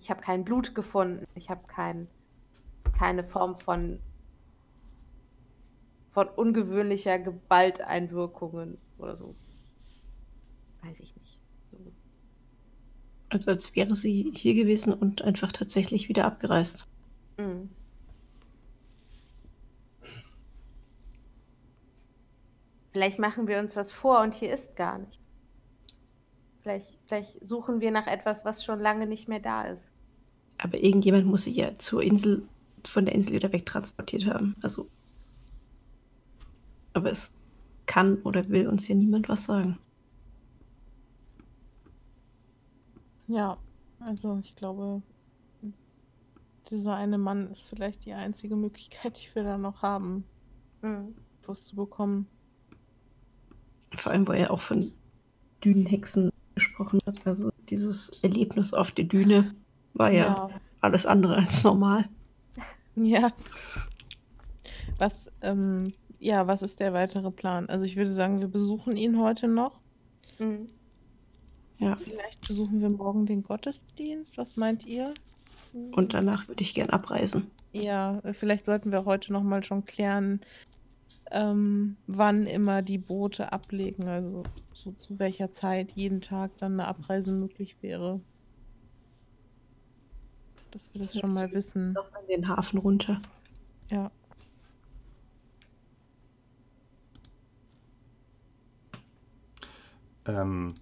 ich habe kein Blut gefunden, ich habe kein, keine Form von von ungewöhnlicher Gewalteinwirkungen oder so. Weiß ich nicht. So. Also als wäre sie hier gewesen und einfach tatsächlich wieder abgereist. Mhm. Vielleicht machen wir uns was vor und hier ist gar nicht. Vielleicht, vielleicht suchen wir nach etwas, was schon lange nicht mehr da ist. Aber irgendjemand muss sie ja zur Insel, von der Insel wieder wegtransportiert haben. Also. Aber es kann oder will uns ja niemand was sagen. Ja, also ich glaube, dieser eine Mann ist vielleicht die einzige Möglichkeit, die wir da noch haben, Mhm. Infos zu bekommen. Vor allem, wo er auch von Dünenhexen gesprochen hat. Also dieses Erlebnis auf der Düne war ja, alles andere als normal. [laughs] Ja. Was, ähm, ja, was ist der weitere Plan? Also ich würde sagen, wir besuchen ihn heute noch. Mhm. Ja. Vielleicht besuchen wir morgen den Gottesdienst. Was meint ihr? Und danach würde ich gern abreisen. Ja, vielleicht sollten wir heute noch mal schon klären, ähm, wann immer die Boote ablegen, also so zu welcher Zeit jeden Tag dann eine Abreise möglich wäre. Dass wir das Ja, schon mal das- wissen. Noch an den Hafen runter. Ja. Ähm,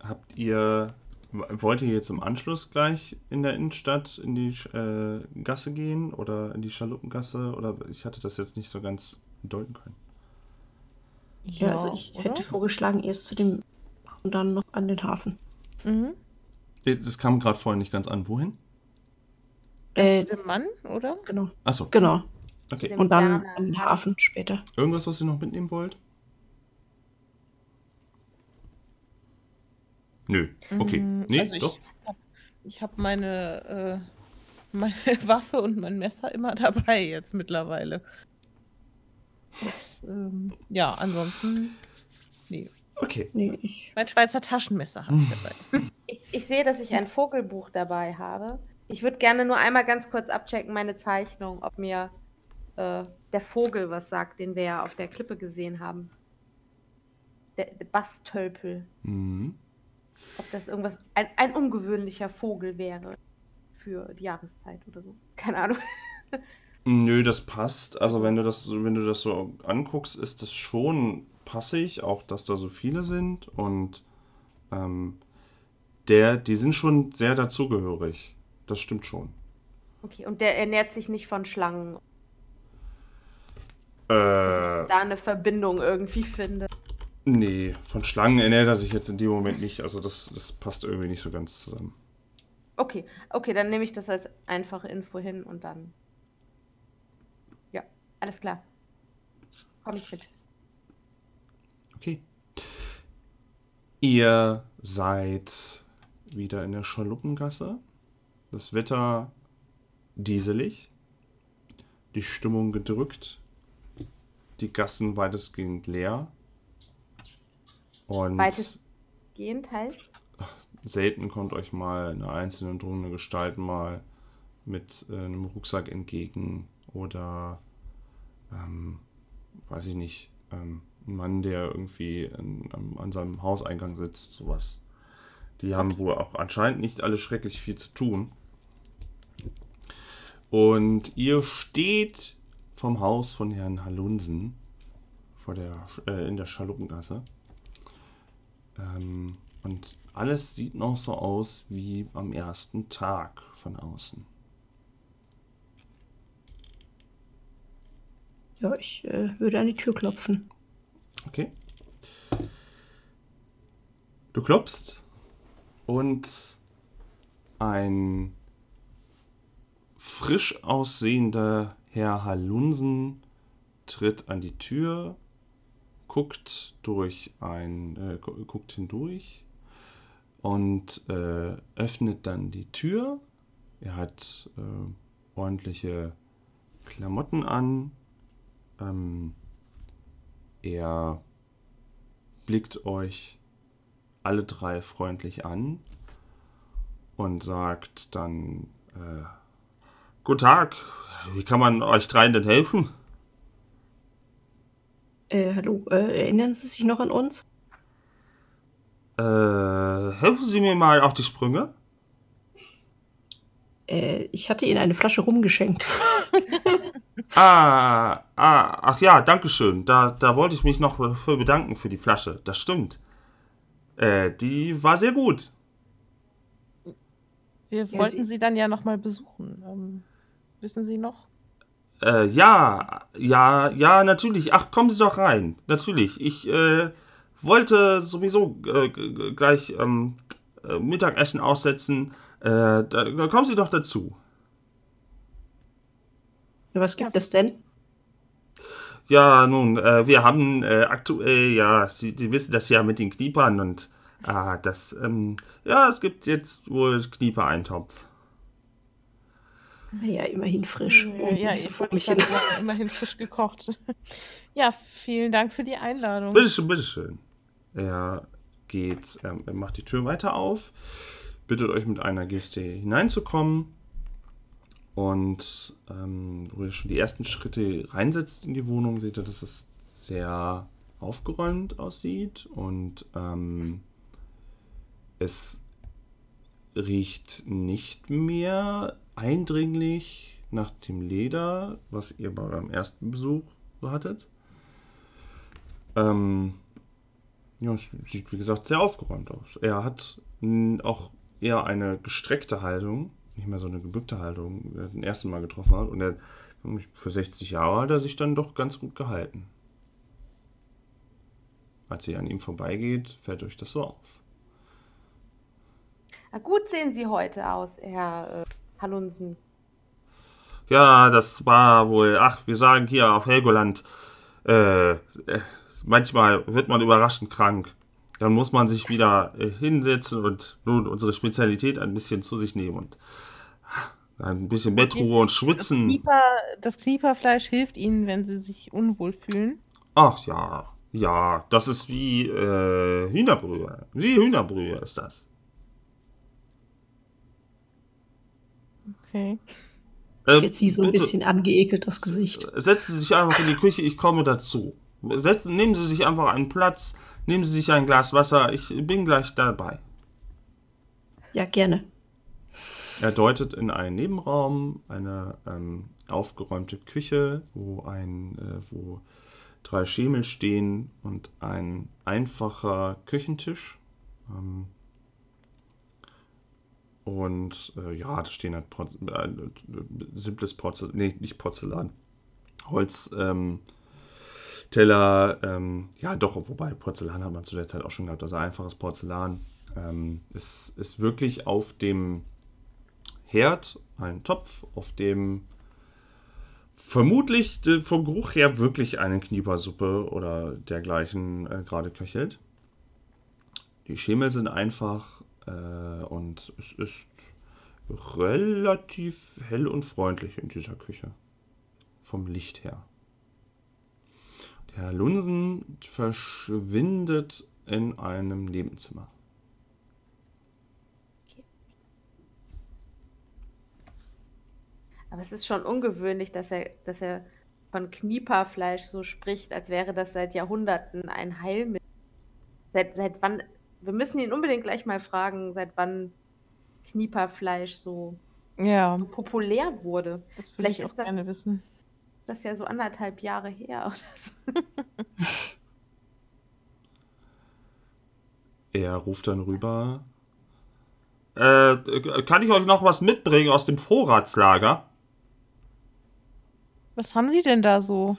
habt ihr, wollt ihr jetzt im Anschluss gleich in der Innenstadt in die äh, Gasse gehen oder in die Schaluppengasse? Oder ich hatte das jetzt nicht so ganz deuten können. Ja, also ich oder? hätte vorgeschlagen, erst zu dem und dann noch an den Hafen. Mhm. Das kam gerade vorhin nicht ganz an. Wohin? Äh, Zu dem Mann, oder? genau. Achso, Genau. okay. Und dann Planer. an den Hafen später. Irgendwas, was ihr noch mitnehmen wollt? Nö. Okay. Mm, Nee, also ich doch. Hab, ich habe meine, äh, [laughs] meine Waffe und mein Messer immer dabei jetzt mittlerweile. Das, ähm, ja, ansonsten. Nee. Okay. Nee, ich. Mein Schweizer Taschenmesser habe ich dabei. [laughs] Ich, ich sehe, dass ich ein Vogelbuch dabei habe. Ich würde gerne nur einmal ganz kurz abchecken, meine Zeichnung, ob mir äh, der Vogel was sagt, den wir ja auf der Klippe gesehen haben. Der, der Bastölpel. Mhm. Ob das irgendwas, ein, ein ungewöhnlicher Vogel wäre für die Jahreszeit oder so. Keine Ahnung. [laughs] Nö, das passt. Also wenn du das, wenn du das so anguckst, ist das schon passig, auch dass da so viele sind und ähm, der, die sind schon sehr dazugehörig. Das stimmt schon. Okay, und der ernährt sich nicht von Schlangen, Äh, dass ich da eine Verbindung irgendwie finde. nee, von Schlangen ernährt er sich jetzt in dem Moment nicht. Also das, das passt irgendwie nicht so ganz zusammen. Okay, okay, dann nehme ich das als einfache Info hin und dann. Alles klar. Komme ich mit. Okay. Ihr seid wieder in der Schaluppengasse. Das Wetter dieselig. Die Stimmung gedrückt. Die Gassen weitestgehend leer. Und Weitestgehend heißt? selten kommt euch mal eine einzelne drungene Gestalt mal mit äh, einem Rucksack entgegen oder ähm, weiß ich nicht, ähm, ein Mann, der irgendwie an, an, seinem Hauseingang sitzt, sowas. Die haben Okay. wohl auch anscheinend nicht alle schrecklich viel zu tun. Und ihr steht vom Haus von Herrn Halunsen vor der, äh, in der Schaluppengasse. Ähm, und alles sieht noch so aus wie am ersten Tag von außen. Ja, ich äh, würde an die Tür klopfen. Okay. Du klopfst und ein frisch aussehender Herr Halunsen tritt an die Tür, guckt durch ein, äh, gu- guckt hindurch und äh, öffnet dann die Tür. Er hat äh, ordentliche Klamotten an. Ähm, er blickt euch alle drei freundlich an und sagt dann, äh, Guten Tag, wie kann man euch dreien denn helfen? Äh, hallo, äh, erinnern Sie sich noch an uns? Äh, helfen Sie mir mal auf die Sprünge? Äh, ich hatte Ihnen eine Flasche rumgeschenkt. [laughs] Ah, ah, ach ja, danke schön. Da, da wollte ich mich noch für bedanken für die Flasche. Das stimmt. Äh, die war sehr gut. Wir Ja, wollten Sie- sie dann ja nochmal besuchen. Ähm, wissen Sie noch? Äh, ja, ja, ja, natürlich. Ach, kommen Sie doch rein. Natürlich. Ich äh, wollte sowieso äh, gleich ähm, äh, Mittagessen aussetzen. Äh, da, da kommen Sie doch dazu. Was gibt es denn? Ja, nun, äh, wir haben äh, aktuell, ja, Sie, Sie wissen das ja mit den Kniepern und ah, das, ähm, ja, es gibt jetzt wohl Knieper-Eintopf. Naja, immerhin frisch. Äh, ja, ich wollte mich immerhin frisch gekocht. [laughs] ja, vielen Dank für die Einladung. Bitteschön, bitteschön. Er geht, ähm, er macht die Tür weiter auf, bittet euch mit einer Geste hineinzukommen. Und ähm, wo ihr schon die ersten Schritte reinsetzt in die Wohnung, seht ihr, dass es sehr aufgeräumt aussieht und ähm, es riecht nicht mehr eindringlich nach dem Leder, was ihr bei eurem ersten Besuch so hattet. Ähm, ja, es sieht wie gesagt sehr aufgeräumt aus. Er hat auch eher eine gestreckte Haltung, nicht mehr so eine gebückte Haltung, wie er den ersten Mal getroffen hat. Und er, für 60 Jahre hat er sich dann doch ganz gut gehalten. Als ihr an ihm vorbeigeht, fällt euch das so auf. Na gut sehen Sie heute aus, Herr äh, Halunsen. Ja, das war wohl, ach, wir sagen hier auf Helgoland, äh, äh, manchmal wird man überraschend krank. Dann muss man sich wieder äh, hinsetzen und nun unsere Spezialität ein bisschen zu sich nehmen und ah, ein bisschen Bettruhe und Das, schwitzen. Knieper, das Knieperfleisch hilft Ihnen, wenn Sie sich unwohl fühlen. Ach ja, ja, das ist wie äh, Hühnerbrühe. Wie Hühnerbrühe ist das. Okay. Äh, Jetzt sie so ein bitte, bisschen angeekelt das Gesicht. Setzen Sie sich einfach in die Küche, ich komme dazu. Setzen, nehmen Sie sich einfach einen Platz, nehmen Sie sich ein Glas Wasser, ich bin gleich dabei. Ja, gerne. Er deutet in einen Nebenraum, eine ähm, aufgeräumte Küche, wo ein, äh, wo drei Schemel stehen und ein einfacher Küchentisch. Ähm, und äh, ja, da stehen halt Porz äh, simples Porzellan, nee, nicht Porzellan, Holz, ähm, Teller, ähm, ja doch, wobei Porzellan hat man zu der Zeit auch schon gehabt, also einfaches Porzellan. Ähm, es ist wirklich auf dem Herd ein Topf, auf dem vermutlich vom Geruch her wirklich eine Kniepersuppe oder dergleichen äh, gerade köchelt. Die Schemel sind einfach äh, und es ist relativ hell und freundlich in dieser Küche. Vom Licht her. Herr Lunsen verschwindet in einem Nebenzimmer. Aber es ist schon ungewöhnlich, dass er, dass er von Knieperfleisch so spricht, als wäre das seit Jahrhunderten ein Heilmittel. Seit, seit wann, wir müssen ihn unbedingt gleich mal fragen, seit wann Knieperfleisch so Ja, populär wurde. das würde Vielleicht ich auch ist das- gerne wissen. Ist das ja so anderthalb Jahre her oder so. [laughs] Er ruft dann rüber. Äh, kann ich euch noch was mitbringen aus dem Vorratslager? Was haben Sie denn da so?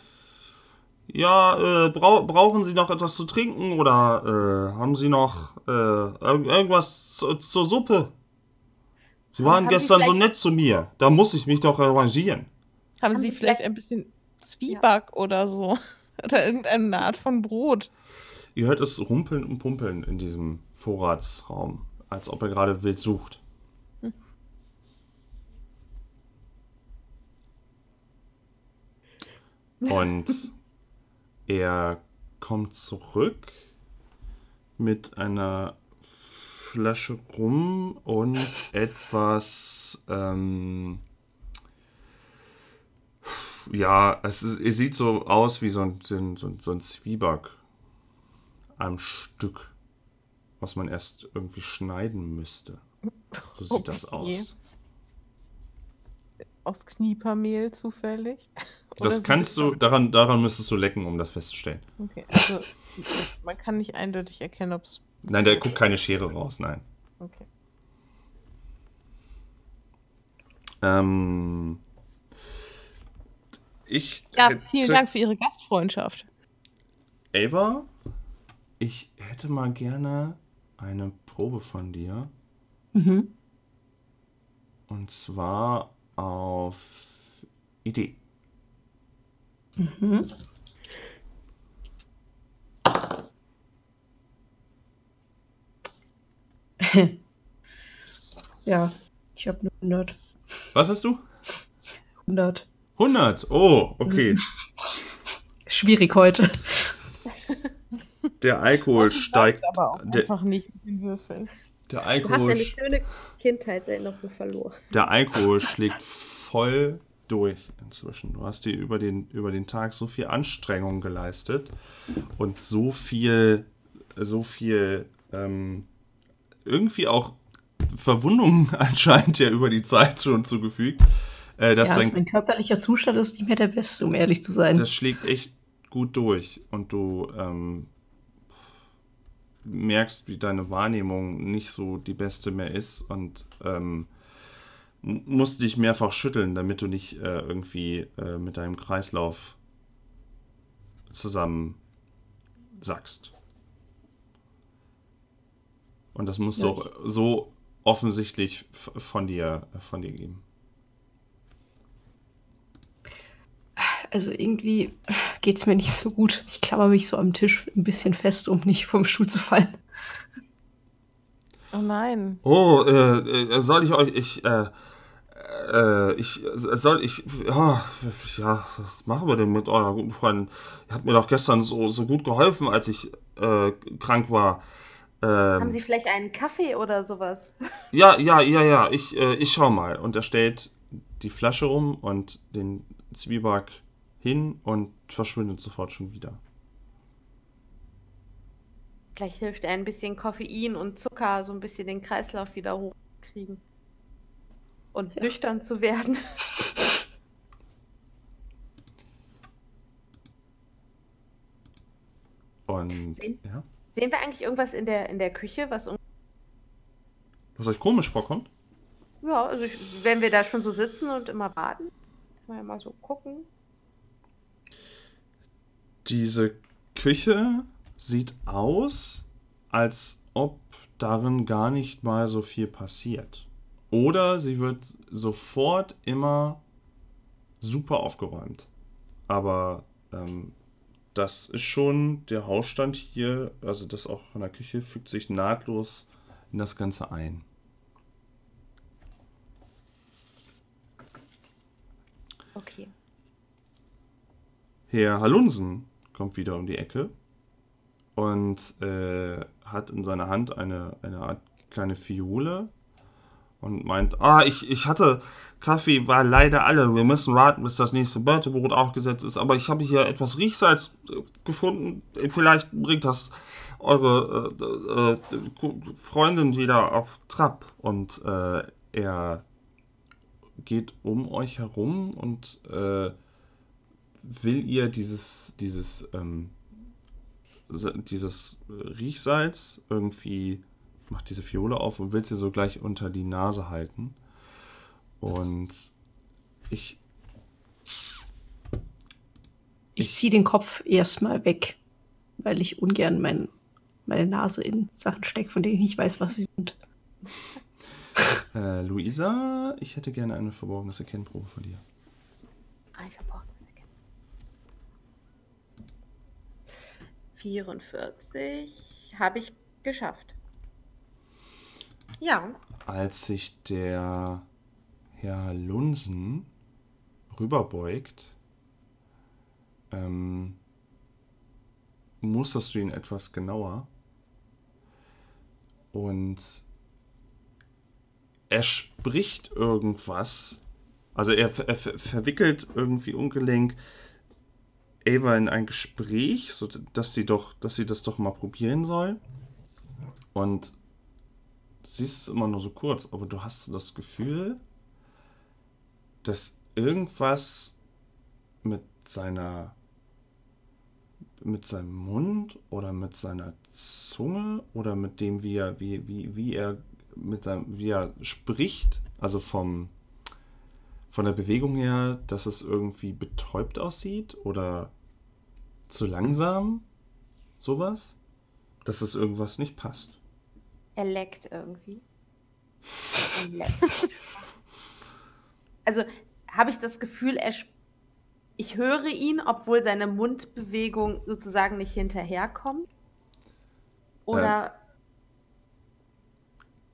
Ja, äh, brau brauchen Sie noch etwas zu trinken oder äh, haben Sie noch äh, irg irgendwas zu, zur Suppe? Sie waren gestern so nett zu mir. Da muss ich mich doch arrangieren. Haben, Haben Sie Sie vielleicht vielleicht- ein bisschen Zwieback oder so? [laughs] Oder irgendeine Art von Brot? Ihr hört es rumpeln und pumpeln in diesem Vorratsraum. als ob er gerade wild sucht. Und [laughs] er kommt zurück mit einer Flasche rum und etwas. Ähm, ja, es, ist, es sieht so aus wie so ein, so ein, so ein Zwieback am Stück, was man erst irgendwie schneiden müsste. So sieht das Okay. aus. Aus Kniepermehl zufällig? [laughs] Oder Das kannst du, daran, daran müsstest du lecken, um das festzustellen. Okay, also man kann nicht eindeutig erkennen, ob es. Nein, der guckt keine Schere raus, nein. Okay. Ähm, ich Ja, vielen Dank für Ihre Gastfreundschaft. Ava, ich hätte mal gerne eine Probe von dir. Mhm. Und zwar auf Idee. Mhm. [laughs] ja, ich habe eine 100. Was hast du? 100. 100. Oh, okay. [laughs] Schwierig heute. Der Alkohol Das steigt. aber auch Der, einfach nicht mit den Würfeln. der, Du hast Alkohol, eine schöne Kindheitserinnerung verloren. der Alkohol schlägt voll durch inzwischen. Du hast dir über den, über den Tag so viel Anstrengung geleistet und so viel, so viel ähm, irgendwie auch Verwundungen [laughs] anscheinend ja über die Zeit schon zugefügt, äh, dass ja, dein also mein körperlicher Zustand ist nicht mehr der beste, um ehrlich zu sein. das schlägt echt gut durch und du ähm, merkst, wie deine Wahrnehmung nicht so die beste mehr ist und ähm, musst dich mehrfach schütteln, damit du nicht äh, irgendwie äh, mit deinem Kreislauf zusammen sackst. Und das musst du Ja, auch so offensichtlich von dir, von dir geben. Also irgendwie geht es mir nicht so gut. Ich klammer mich so am Tisch ein bisschen fest, um nicht vom Stuhl zu fallen. Oh nein. Oh, äh, äh, soll ich euch, ich, äh, äh, ich, soll ich, ja, ja, was machen wir denn mit eurer guten Freundin? Ihr habt mir doch gestern so, so gut geholfen, als ich äh, krank war. Haben Ähm, Sie vielleicht einen Kaffee oder sowas? ja, ja, ja, ja, ich, äh, ich schau mal. Und er stellt die Flasche rum und den Zwieback hin und verschwindet sofort schon wieder. Vielleicht hilft ein bisschen Koffein und Zucker, so ein bisschen den Kreislauf wieder hochkriegen. Und nüchtern zu werden. [laughs] Und, Sehen- ja, Sehen wir eigentlich irgendwas in der, in der Küche, was was euch komisch vorkommt? Ja, also ich, wenn wir da schon so sitzen und immer warten, kann man ja mal so gucken. Diese Küche sieht aus, als ob darin gar nicht mal so viel passiert. Oder sie wird sofort immer super aufgeräumt. Aber ähm, das ist schon der Hausstand hier, also das auch von der Küche, fügt sich nahtlos in das Ganze ein. Okay. Herr Halunsen kommt wieder um die Ecke und äh, hat in seiner Hand eine, eine Art kleine Fiole und meint, ah, ich, ich hatte, Kaffee war leider alle, wir müssen warten, bis das nächste Börtebrot aufgesetzt ist, aber ich habe hier etwas Riechsalz äh, gefunden, vielleicht bringt das eure äh, äh, Freundin wieder auf Trab. Und äh, er geht um euch herum und äh, will ihr dieses, dieses, ähm, dieses Riechsalz irgendwie, macht diese Fiole auf und will sie so gleich unter die Nase halten. Und ich, Ich ziehe den Kopf erstmal weg, weil ich ungern mein, meine Nase in Sachen stecke, von denen ich nicht weiß, was sie sind. äh, Luisa, ich hätte gerne eine verborgenes Erkennprobe von dir. Ah, ich hab auch das erkennen. 44 habe ich geschafft. Ja. als sich der Herr Lunsen rüberbeugt, ähm, musterst du ihn etwas genauer und er spricht irgendwas, also er, er ver- verwickelt irgendwie ungelenk Ava in ein Gespräch, so dass sie doch, dass sie das doch mal probieren soll. Und siehst es immer nur so kurz, aber du hast das Gefühl, dass irgendwas mit seiner mit seinem Mund oder mit seiner Zunge oder mit dem, wie er, wie, wie, wie er mit seinem, wie er spricht, also vom von der Bewegung her, dass es irgendwie betäubt aussieht oder zu langsam, sowas, dass es irgendwas nicht passt. Er leckt irgendwie. Er leckt. also habe ich das Gefühl, er ich höre ihn, obwohl seine Mundbewegung sozusagen nicht hinterherkommt. Oder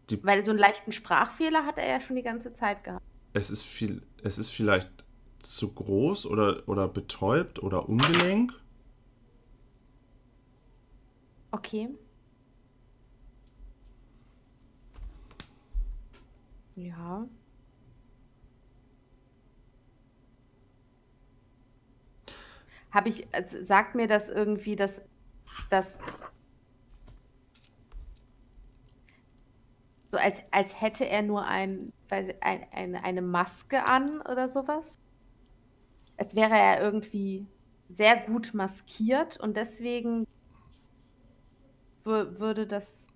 Die, weil so einen leichten Sprachfehler hat er ja schon die ganze Zeit gehabt. es ist viel, es ist vielleicht zu groß oder, oder betäubt oder ungelenk. Okay. Ja. Habe ich, also sagt mir das irgendwie, dass, dass so als, als hätte er nur ein, weiß- ein, eine, Maske an oder sowas? Als wäre er irgendwie sehr gut maskiert und deswegen würde das,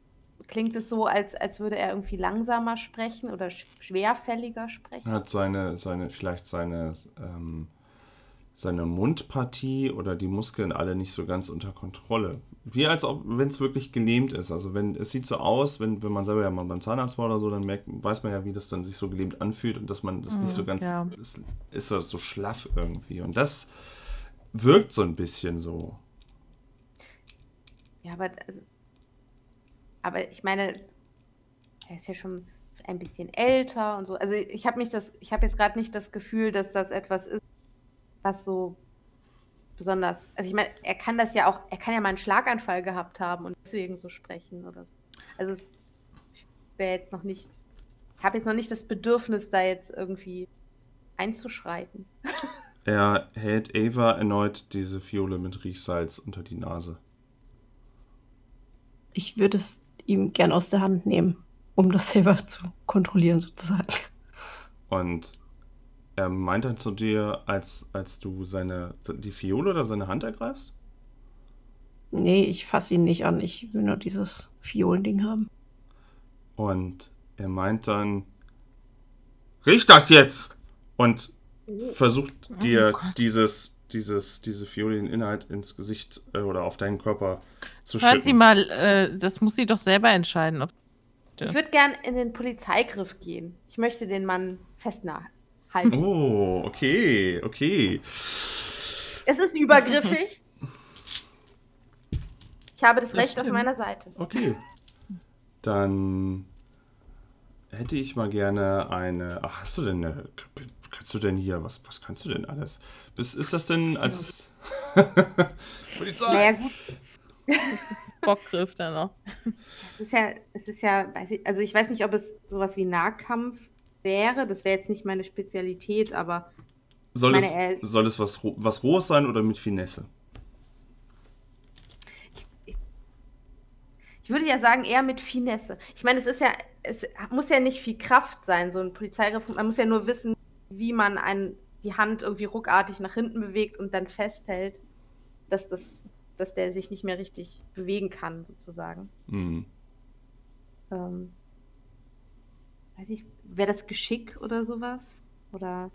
klingt es so, als, als würde er irgendwie langsamer sprechen oder sch schwerfälliger sprechen. hat seine, seine, vielleicht seine, ähm, seine Mundpartie oder die Muskeln alle nicht so ganz unter Kontrolle. Wie als ob, wenn es wirklich gelähmt ist. Also wenn, es sieht so aus, wenn, wenn man selber ja mal beim Zahnarzt war oder so, dann merkt, weiß man ja, wie das dann sich so gelähmt anfühlt und dass man das nicht so ganz, ja. ist, ist das so schlaff irgendwie. Und das wirkt so ein bisschen so. Ja, aber, also, aber ich meine, er ist ja schon ein bisschen älter und so. Also ich habe mich das, ich habe jetzt gerade nicht das Gefühl, dass das etwas ist, was so besonders. Also ich meine, er kann das ja auch, er kann ja mal einen Schlaganfall gehabt haben und deswegen so sprechen oder so. Also es wäre jetzt noch nicht, ich habe jetzt noch nicht das Bedürfnis, da jetzt irgendwie einzuschreiten. [laughs] Er hält Ava erneut diese Fiole mit Riechsalz unter die Nase. Ich würde es ihm gern aus der Hand nehmen, um das [laughs] selber zu kontrollieren, sozusagen. Und er meint dann zu dir, als, als du seine, die Fiole oder seine Hand ergreifst? Nee, ich fasse ihn nicht an. Ich will nur dieses Fiolending haben. Und er meint dann, riech das jetzt! Und versucht dir Oh dieses, dieses, diese Fiole den Inhalt ins Gesicht äh, oder auf deinen Körper zu Hören schütten. Sie mal, äh, das muss sie doch selber entscheiden. Ich würde gern in den Polizeigriff gehen. Ich möchte den Mann festhalten. Oh, okay, okay. Es ist übergriffig. Ich habe das, Das Recht auf stimmt. meiner Seite. Okay. Dann hätte ich mal gerne eine. Ach, hast du denn eine. Kannst du denn hier. Was, was kannst du denn alles? Ist, ist das denn als. [laughs] Polizei! Naja, gut. [laughs] Bockgriff da noch. Es ist ja, es ist ja, weiß ich, also ich weiß nicht, ob es sowas wie Nahkampf wäre. Das wäre jetzt nicht meine Spezialität, aber soll, meine, es, er- soll es was, was Rohes sein oder mit Finesse? ich würde ja sagen, eher mit Finesse. Ich meine, es ist ja, es muss ja nicht viel Kraft sein, so ein Polizeigriff. Man muss ja nur wissen, wie man ein, die Hand irgendwie ruckartig nach hinten bewegt und dann festhält, dass, das, dass der sich nicht mehr richtig bewegen kann, sozusagen. Hm. Ähm, weiß ich, wäre das Geschick oder sowas? Oder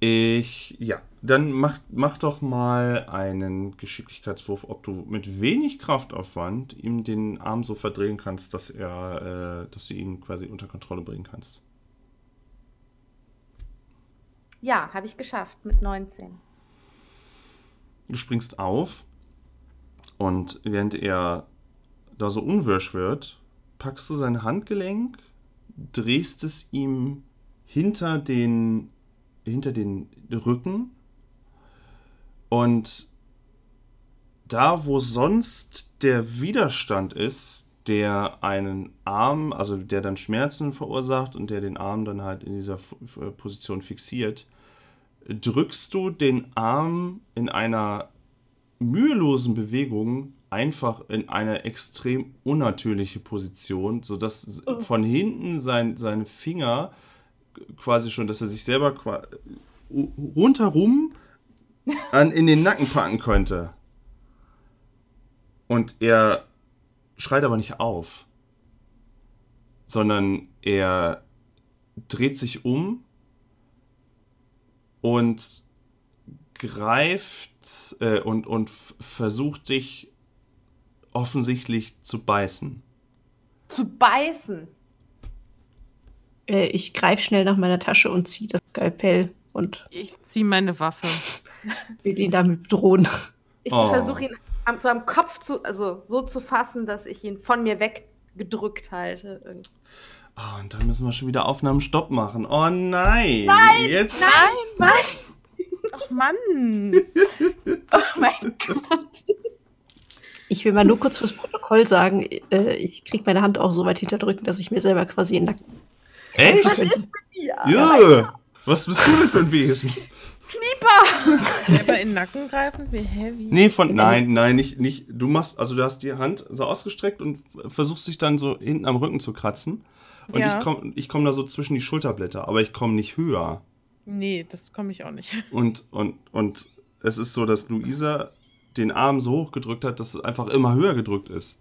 Ich. Ja. Dann mach, mach doch mal einen Geschicklichkeitswurf, ob du mit wenig Kraftaufwand ihm den Arm so verdrehen kannst, dass er. Äh, dass du ihn quasi unter Kontrolle bringen kannst. Ja, habe ich geschafft mit 19. Du springst auf und während er da so unwirsch wird, packst du sein Handgelenk, drehst es ihm hinter den, hinter den Rücken und da, wo sonst der Widerstand ist, der einen Arm, also der dann Schmerzen verursacht und der den Arm dann halt in dieser F F Position fixiert, drückst du den Arm in einer mühelosen Bewegung einfach in eine extrem unnatürliche Position, sodass Oh. von hinten sein, seine Finger quasi schon, dass er sich selber rundherum [laughs] an, in den Nacken packen könnte. Und er schreit aber nicht auf, sondern er dreht sich um und greift äh, und, und versucht dich offensichtlich zu beißen. Zu beißen. Äh, ich greife schnell nach meiner Tasche und ziehe das Skalpell und Ich ziehe meine Waffe. will ihn damit bedrohen. Ich Oh. versuche ihn am, so am Kopf zu, also so zu fassen, dass ich ihn von mir weggedrückt halte. Irgendwie. Ah, und dann müssen wir schon wieder Aufnahmen Stopp machen. Oh nein! Nein! Jetzt, Ach Mann! [laughs] Oh mein Gott. Ich will mal nur kurz fürs Protokoll sagen, äh, ich kriege meine Hand auch so weit hinterdrücken, dass ich mir selber quasi in den Nacken. Echt? Was ist mit dir? Ja! Was bist du denn für ein Wesen? Knieper! Selber in den Nacken greifen? Wie heavy? Nee, von. Nein, nein, nicht, nicht. Du machst, also du hast die Hand so ausgestreckt und versuchst dich dann so hinten am Rücken zu kratzen. Und Ja. ich komme ich komm da so zwischen die Schulterblätter, aber ich komme nicht höher. Nee, das komme ich auch nicht. Und, und, und es ist so, dass Luisa den Arm so hoch gedrückt hat, dass es einfach immer höher gedrückt ist.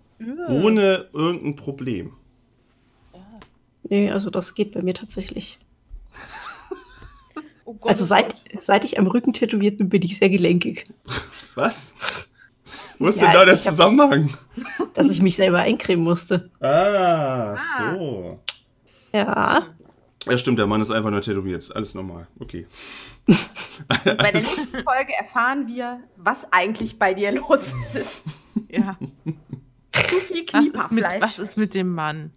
Ohne irgendein Problem. Nee, also das geht bei mir tatsächlich. Oh Gott, also oh seit, seit ich am Rücken tätowiert bin, bin ich sehr gelenkig. Was? Wo ist ja, denn da der Zusammenhang? Hab, dass ich mich selber eincremen musste. Ah, ah, so. Ja. Ja, stimmt, der Mann ist einfach nur tätowiert. Alles normal. Okay. bei der nächsten Folge erfahren wir, was eigentlich bei dir los ist. ja. Zu viel Kniepappfleisch. Was, was ist mit dem Mann?